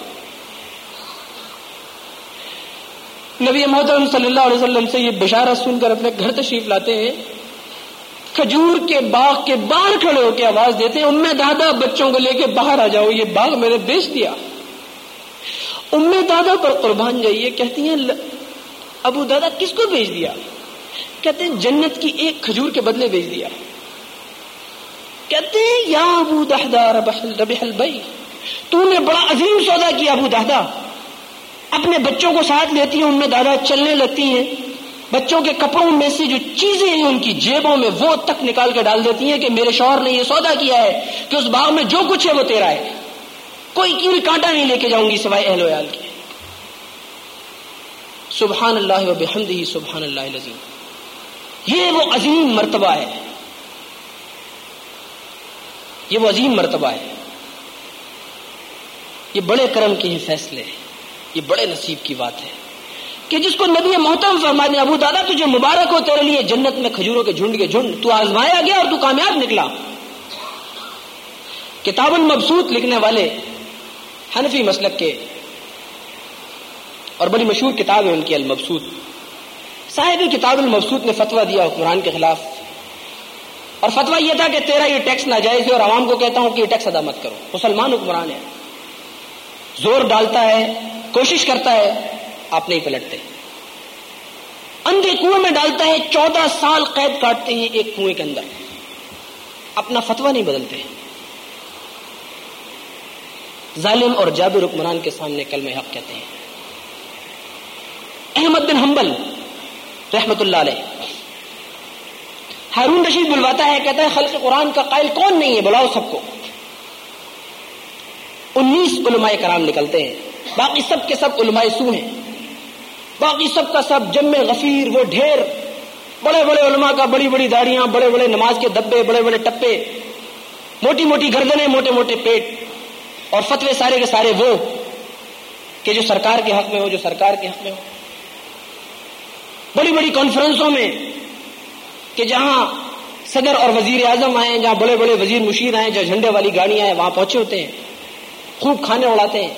نبی محترم صلی اللہ علیہ وسلم سے یہ بشارت سن کر اپنے گھر تشریف لاتے ہیں۔ کھجور کے باغ کے باہر کھڑے ہو کے آواز دیتے ہیں امی دادا بچوں کو لے کے باہر آ جاؤ، یہ باغ میں نے بیچ دیا۔ امی دادا پر قربان جائیے، کہتی ہیں ابو دادا، کس کو بیچ دیا؟ کہتے ہیں، جنت کی ایک کھجور کے بدلے بیچ دیا۔ کہتے ہیں، یا ابو دہدا ربح البئی تو نے بڑا عظیم سودا کیا ابو دہدا اپنے بچوں کو ساتھ لیتی ہیں ان میں دادا چلنے لگتی ہیں۔ بچوں کے کپڑوں میں سے جو چیزیں ہیں ان کی جیبوں میں وہ تک نکال کے ڈال دیتی ہیں کہ میرے شوہر نے یہ سودا کیا ہے کہ اس باغ میں جو کچھ ہے وہ تیرا ہے۔ کوئی کیڑ کانٹا نہیں لے کے جاؤں گی سوائے اہل ویال کے۔ سبحان اللہ و بحمد ہی سبحان اللہ عظیم یہ وہ عظیم مرتبہ ہے۔ یہ وہ عظیم مرتبہ ہے۔ یہ بڑے کرم کے ہی فیصلے، یہ بڑے نصیب کی بات ہے۔ کہ جس کو نبی محترم فرمانے ابو دادا، تجھے مبارک ہو، تیرے لیے جنت میں کھجوروں کے جھنڈ کے جھنڈ تو آزمایا گیا اور تو کامیاب نکلا۔ کتاب المبسوط لکھنے والے حنفی مسلک کے اور بڑی مشہور کتاب ہے ان کی المبسوط۔ صاحب کتاب المبسوط نے فتویٰ دیا حکمران کے خلاف۔ اور فتویٰ یہ تھا کہ تیرا یہ ٹیکس ناجائز ہے اور عوام کو کہتا ہوں کہ یہ ٹیکس ادا مت کرو۔ مسلمان حکمران ہے۔ زور ڈالتا ہے، کوشش کرتا ہے۔ آپ نہیں پلٹتے۔ اندھے کنویں میں ڈالتا ہے، چودہ سال قید کاٹتے ہیں ایک کنویں کے اندر۔ اپنا فتوا نہیں بدلتے۔ ظالم اور جابر حکمران کے سامنے کل میں حق کہتے ہیں۔ احمد بن حنبل رحمت اللہ علیہ۔ ہارون رشید بلواتا ہے، کہتا ہے، خلق قرآن کا قائل کون نہیں ہے؟ بلاؤ سب کو۔ انیس علماء کرام نکلتے ہیں۔ باقی سب کے سب علماء سو ہیں۔ باقی سب کا سب جم غفیر، وہ ڈھیر۔ بڑے بڑے علماء کا بڑی بڑی داڑیاں، بڑے بڑے نماز کے دبے، بڑے بڑے ٹپے۔ موٹی موٹی گردنیں، موٹے موٹے پیٹ۔ اور فتوے سارے کے سارے وہ کہ جو سرکار کے حق میں ہو، جو سرکار کے حق میں ہو۔ بڑی بڑی کانفرنسوں میں کہ جہاں صدر اور وزیر اعظم آئے، جہاں بڑے بڑے وزیر مشیر آئے، جہاں جھنڈے والی گاڑیاں ہیں، وہاں پہنچے ہوتے ہیں۔ خوب کھانے اڑاتے ہیں۔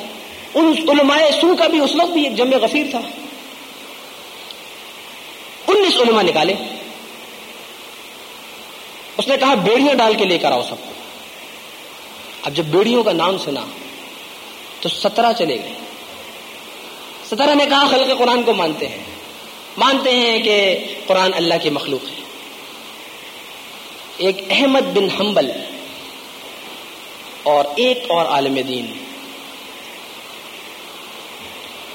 ان علماء سو کا بھی اس وقت بھی ایک جمع غفیر تھا۔ انیس علماء نکالے۔ اس نے کہا، بیڑیاں ڈال کے لے کر آؤ سب کو۔ اب جب بیڑیوں کا نام سنا تو سترہ چلے گئے۔ سترہ نے کہا، خلق قرآن کو مانتے ہیں۔ مانتے ہیں کہ قرآن اللہ کی مخلوق ہے۔ ایک احمد بن حنبل اور ایک اور عالم دین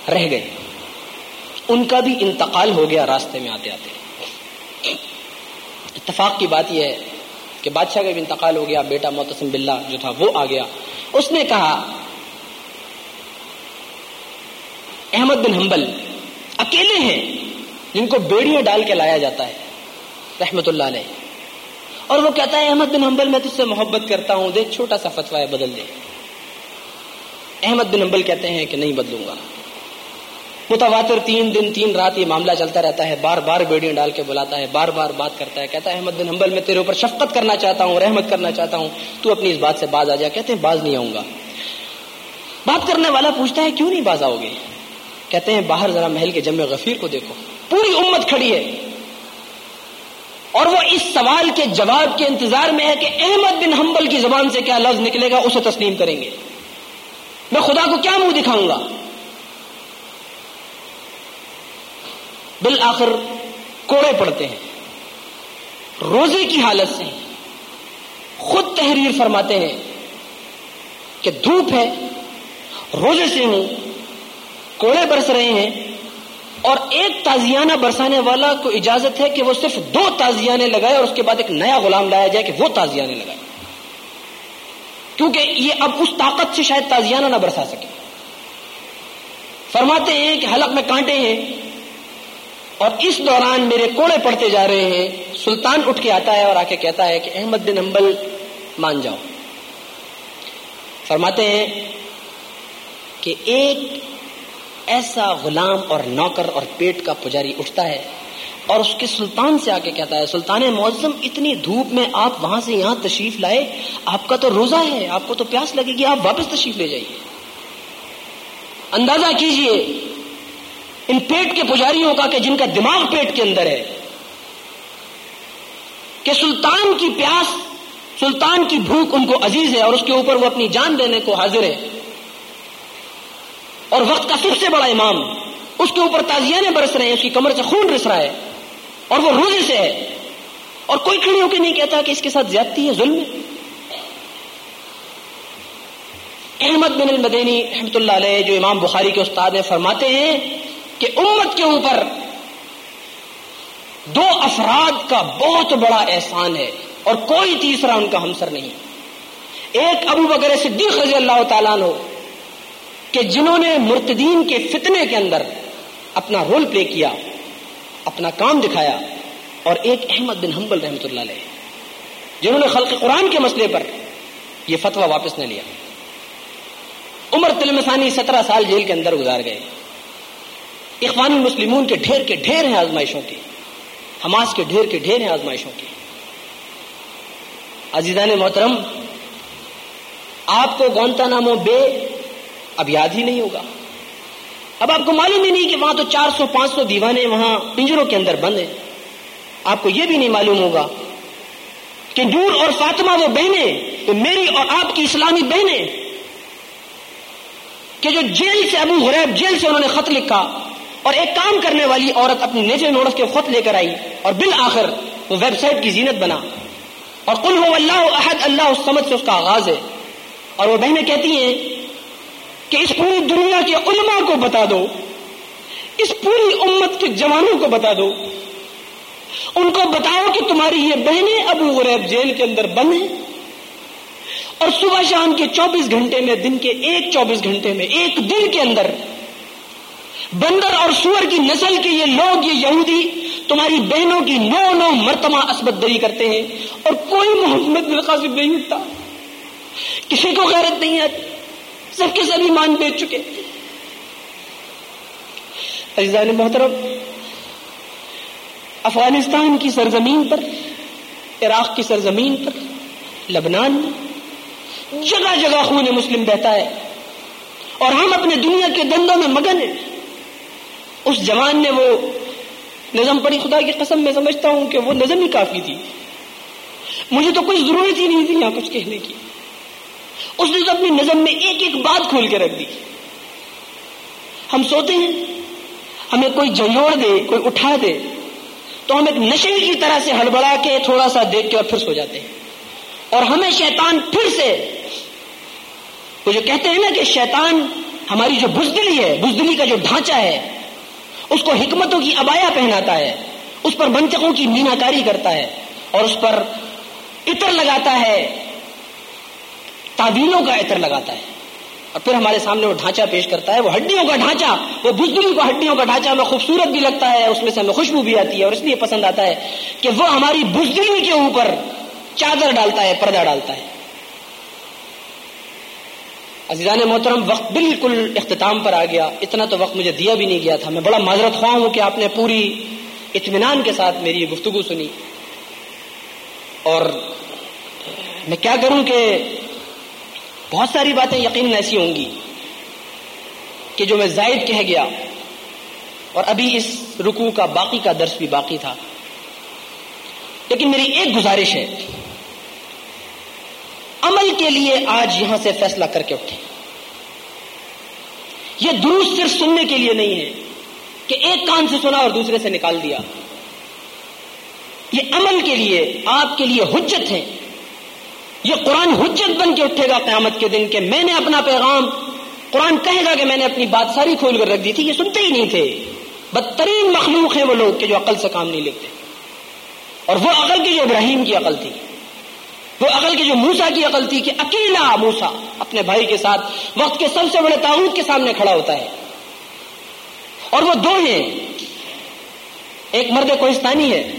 رہ گئے۔ ان کا بھی انتقال ہو گیا راستے میں آتے آتے۔ اتفاق کی بات یہ ہے کہ بادشاہ کا بھی انتقال ہو گیا، بیٹا محتسم بلّہ جو تھا وہ آ گیا۔ اس نے کہا، احمد بن حنبل اکیلے ہیں جن کو بیڑیاں ڈال کے لایا جاتا ہے، رحمت اللہ علیہ۔ اور وہ کہتا ہے، احمد بن حنبل، میں تجھ سے محبت کرتا ہوں، دیکھ، چھوٹا سا فتوا ہے، بدل دے۔ احمد بن حنبل کہتے ہیں کہ نہیں بدلوں گا۔ متواتر تین دن، تین رات یہ معاملہ چلتا رہتا ہے۔ بار بار بیڑیاں ڈال کے بلاتا ہے، بار بار بات کرتا ہے، کہتا ہے، احمد بن حنبل، میں تیرے اوپر شفقت کرنا چاہتا ہوں، رحمت کرنا چاہتا ہوں، تو اپنی اس بات سے باز آ جا۔ کہتے ہیں، باز نہیں آؤں گا۔ بات کرنے والا پوچھتا ہے، کیوں نہیں باز آؤ گے؟ کہتے ہیں، باہر ذرا محل کے جمع غفیر کو دیکھو۔ پوری امت کھڑی ہے۔ اور وہ اس سوال کے جواب کے انتظار میں ہے کہ احمد بن حنبل کی زبان سے کیا لفظ نکلے گا، اسے تسلیم کریں گے۔ میں خدا کو کیا منہ دکھاؤں گا؟ بالآخر کوڑے پڑتے ہیں۔ روزے کی حالت سے خود تحریر فرماتے ہیں کہ دھوپ ہے، روزے سے ہوں، کوڑے برس رہے ہیں اور ایک تازیانہ برسانے والا کو اجازت ہے کہ وہ صرف دو تازیانے لگائے اور اس کے بعد ایک نیا غلام لایا جائے کہ وہ تازیانے لگائے۔ کیونکہ یہ اب اس طاقت سے شاید تازیانہ نہ برسا سکے۔ فرماتے ہیں کہ حلق میں کانٹے ہیں اور اس دوران میرے کوڑے پڑتے جا رہے ہیں۔ سلطان اٹھ کے آتا ہے اور آ کے کہتا ہے کہ احمد بن امبل مان جاؤ۔ فرماتے ہیں کہ ایک ایسا غلام اور نوکر اور پیٹ کا پجاری اٹھتا ہے اور اس کے سلطان سے آ کے کہتا ہے، سلطان معظم، اتنی دھوپ میں آپ وہاں سے یہاں تشریف لائے، آپ کا تو روزہ ہے، آپ کو تو پیاس لگے گی، آپ واپس تشریف لے جائیے۔ اندازہ کیجیے ان پیٹ کے پجاریوں کا کہ جن کا دماغ پیٹ کے اندر ہے، کہ سلطان کی پیاس، سلطان کی بھوک ان کو عزیز ہے اور اس کے اوپر وہ اپنی جان دینے کو حاضر ہے۔ اور وقت کا سب سے بڑا امام اس کے اوپر تازیانے برس رہے ہیں، اس کی کمر سے خون رس رہا ہے اور وہ روزے سے ہے۔ اور کوئی کھڑی ہو کے نہیں کہتا کہ اس کے ساتھ زیادتی ہے، ظلم ہے۔ احمد بن المدینی رحمت اللہ علیہ، جو امام بخاری کے استاد ہیں، فرماتے ہیں کہ امت کے اوپر دو افراد کا بہت بڑا احسان ہے اور کوئی تیسرا ان کا ہمسر نہیں ایک ابو بکر صدیق رضی اللہ تعالیٰ نے کہ جنہوں نے مرتدین کے فتنے کے اندر اپنا رول پلے کیا، اپنا کام دکھایا اور ایک احمد بن حنبل رحمت اللہ علیہ، جنہوں نے خلق قرآن کے مسئلے پر یہ فتویٰ واپس نہ لیا۔ عمر تلمسانی سترہ سال جیل کے اندر گزار گئے۔ اخوان المسلمون کے ڈھیر کے ڈھیر ہیں آزمائشوں کے۔ حماس کے ڈھیر کے ڈھیر ہیں آزمائشوں کے۔ عزیزان محترم، آپ کو گونتا نامو بے اب یاد ہی نہیں ہوگا۔ اب آپ کو معلوم ہی نہیں کہ وہاں تو چار سو، پانچ سو دیوانے وہاں پنجروں کے اندر بند ہیں۔ آپ کو یہ بھی نہیں معلوم ہوگا کہ نور اور فاطمہ وہ بہنیں تو میری اور آپ کی اسلامی بہنیں، کہ جو جیل سے ابو غریب جیل سے انہوں نے خط لکھا اور ایک کام کرنے والی عورت اپنی نیچے نوڑس کے خط لے کر آئی اور بالآخر وہ ویب سائٹ کی زینت بنا۔ اور کل ہو اللہ احد، اللہ سمجھ سے اس کا آغاز ہے۔ اور وہ بہنیں کہتی ہیں کہ اس پوری دنیا کے علماء کو بتا دو، اس پوری امت کے جوانوں کو بتا دو۔ ان کو بتاؤ کہ تمہاری یہ بہنیں ابو غریب جیل کے اندر بند ہیں۔ اور صبح شام کے چوبیس گھنٹے میں، دن کے ایک چوبیس گھنٹے میں، ایک دن کے اندر بندر اور سور کی نسل کے یہ لوگ، یہ یہودی، تمہاری بہنوں کی نو نو مرتبہ اسبت دری کرتے ہیں اور کوئی محمد قاسم نہیں اٹھتا کسی کو غیرت نہیں آتی۔ سب کے سب ایمان بیچ چکے۔ عزیزان محترم، افغانستان کی سرزمین پر، عراق کی سرزمین پر، لبنان جگہ جگہ خون مسلم بہتا ہے۔ اور ہم اپنے دنیا کے دندوں میں مگن ہیں۔ اس جوان نے وہ نظم پڑی خدا کی قسم میں سمجھتا ہوں کہ وہ نظم ہی کافی تھی۔ مجھے تو کوئی ضرورت ہی نہیں تھی یہاں کچھ کہنے کی۔ اس نے تو اپنی نظم میں ایک ایک بات کھول کے رکھ دی۔ ہم سوتے ہیں، ہمیں کوئی جیوڑ دے، کوئی اٹھا دے، تو ہم ایک نشے کی طرح سے ہڑبڑا کے تھوڑا سا دیکھ کے اور پھر سو جاتے ہیں۔ اور ہمیں شیطان پھر سے وہ جو کہتے ہیں نا کہ شیطان ہماری جو بزدلی ہے، بزدلی کا جو ڈھانچہ ہے اس کو حکمتوں کی ابایا پہناتا ہے، اس پر منطقوں کی مینا کاری کرتا ہے اور اس پر عطر لگاتا ہے، تعویلوں کا عطر لگاتا ہے۔ اور پھر ہمارے سامنے وہ ڈھانچہ پیش کرتا ہے، وہ ہڈیوں کا ڈھانچہ، وہ بزدلی کو ہڈیوں کا ڈھانچہ ہمیں خوبصورت بھی لگتا ہے، اس میں سے ہمیں خوشبو بھی آتی ہے اور اس لیے پسند آتا ہے کہ وہ ہماری بزدلی کے اوپر چادر ڈالتا ہے، پردہ ڈالتا ہے۔ عزیزان محترم، وقت بالکل اختتام پر آ گیا۔ اتنا تو وقت مجھے دیا بھی نہیں گیا تھا۔ میں بڑا معذرت خواہ ہوں کہ آپ نے پوری اطمینان کے ساتھ میری یہ گفتگو سنی۔ اور میں کیا کروں کہ بہت ساری باتیں یقیناً ایسی ہوں گی کہ جو میں زائد کہہ گیا۔ اور ابھی اس رکو کا باقی کا درس بھی باقی تھا۔ لیکن میری ایک گزارش ہے۔ عمل کے لیے آج یہاں سے فیصلہ کر کے اٹھے۔ یہ دروس صرف سننے کے لیے نہیں ہے کہ ایک کان سے سنا اور دوسرے سے نکال دیا۔ یہ عمل کے لیے، آپ کے لیے حجت ہے۔ یہ قرآن حجت بن کے اٹھے گا قیامت کے دن کہ میں نے اپنا پیغام، قرآن کہے گا کہ میں نے اپنی بات ساری کھول کر رکھ دی تھی، یہ سنتے ہی نہیں تھے۔ بدترین مخلوق ہیں وہ لوگ کہ جو عقل سے کام نہیں لیتے۔ اور وہ عقل کی جو ابراہیم کی عقل تھی۔ وہ عقل کی جو موسا کی عقل تھی کہ اکیلا موسا اپنے بھائی کے ساتھ وقت کے سب سے بڑے تعاون کے سامنے کھڑا ہوتا ہے۔ اور وہ دو ہیں۔ ایک مرد کوہستانی ہے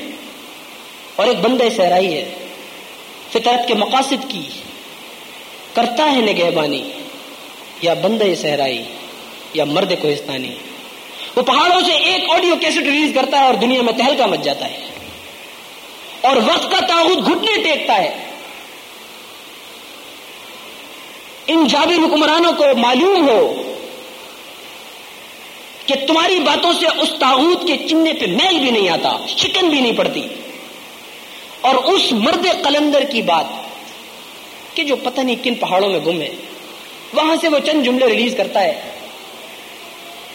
اور ایک بندے سہرائی ہے۔ فطرت کے مقاصد کی کرتا ہے نگہبانی، یا بندے صحرائی، یا مرد کوہستانی۔ وہ پہاڑوں سے ایک آڈیو کیسٹ ریلیز کرتا ہے اور دنیا میں تہلکا مچ جاتا ہے۔ اور وقت کا تاغت گھٹنے ٹیکتا ہے۔ ان جابر حکمرانوں کو معلوم ہو کہ تمہاری باتوں سے اس تاغوت کے چننے پہ میل بھی نہیں آتا شکن بھی نہیں پڑتی۔ اور اس مرد قلندر کی بات کہ جو پتہ نہیں کن پہاڑوں میں گم ہے، وہاں سے وہ چند جملے ریلیز کرتا ہے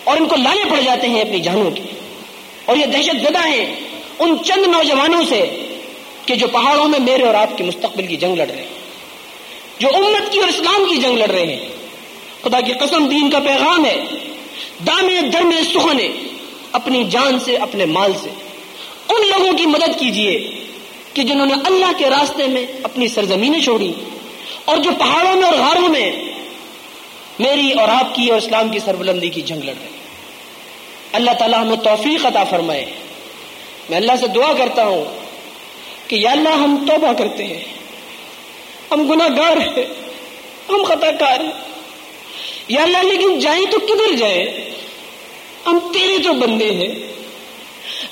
اور ان کو لانے پڑ جاتے ہیں اپنی جانوں کے۔ اور یہ دہشت زدہ ہیں ان چند نوجوانوں سے کہ جو پہاڑوں میں میرے اور آپ کے مستقبل کی جنگ لڑ رہے ہیں۔ جو امت کی اور اسلام کی جنگ لڑ رہے ہیں۔ خدا کی قسم دین کا پیغام ہے۔ دامے در میں سہنے اپنی جان سے، اپنے مال سے۔ ان لوگوں کی مدد کیجیے کہ جنہوں نے اللہ کے راستے میں اپنی سرزمینیں چھوڑی اور جو پہاڑوں میں اور غاروں میں میری اور آپ کی اور اسلام کی سربلندی کی جنگ لڑ رہے اللہ تعالیٰ ہمیں توفیق عطا فرمائے۔ میں اللہ سے دعا کرتا ہوں کہ یا اللہ ہم توبہ کرتے ہیں۔ ہم گناہ گار ہیں، ہم خطا کار ہیں۔ یا اللہ، لیکن جائیں تو کدھر جائیں؟ ہم تیرے تو بندے ہیں۔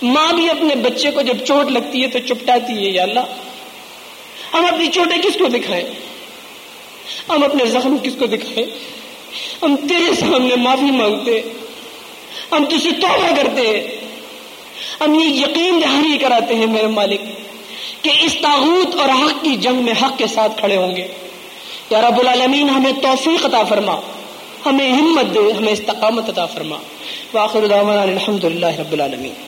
ماں بھی اپنے بچے کو جب چوٹ لگتی ہے تو چپٹاتی ہے، یا اللہ۔ ہم اپنی چوٹیں کس کو دکھائیں؟ ہم اپنے زخم کس کو دکھائیں؟ ہم تیرے سامنے معافی مانگتے ہم تجھے توبہ کرتے ہیں۔ ہم یہ یقین دہانی کراتے ہیں، میرے مالک۔ کہ اس تاغوت اور حق کی جنگ میں حق کے ساتھ کھڑے ہوں گے۔ یا رب العالمین، ہمیں توفیق عطا فرما۔ ہمیں ہمت دے، ہمیں استقامت عطا فرما۔ واخر دعوانا الحمد للہ رب العالمین۔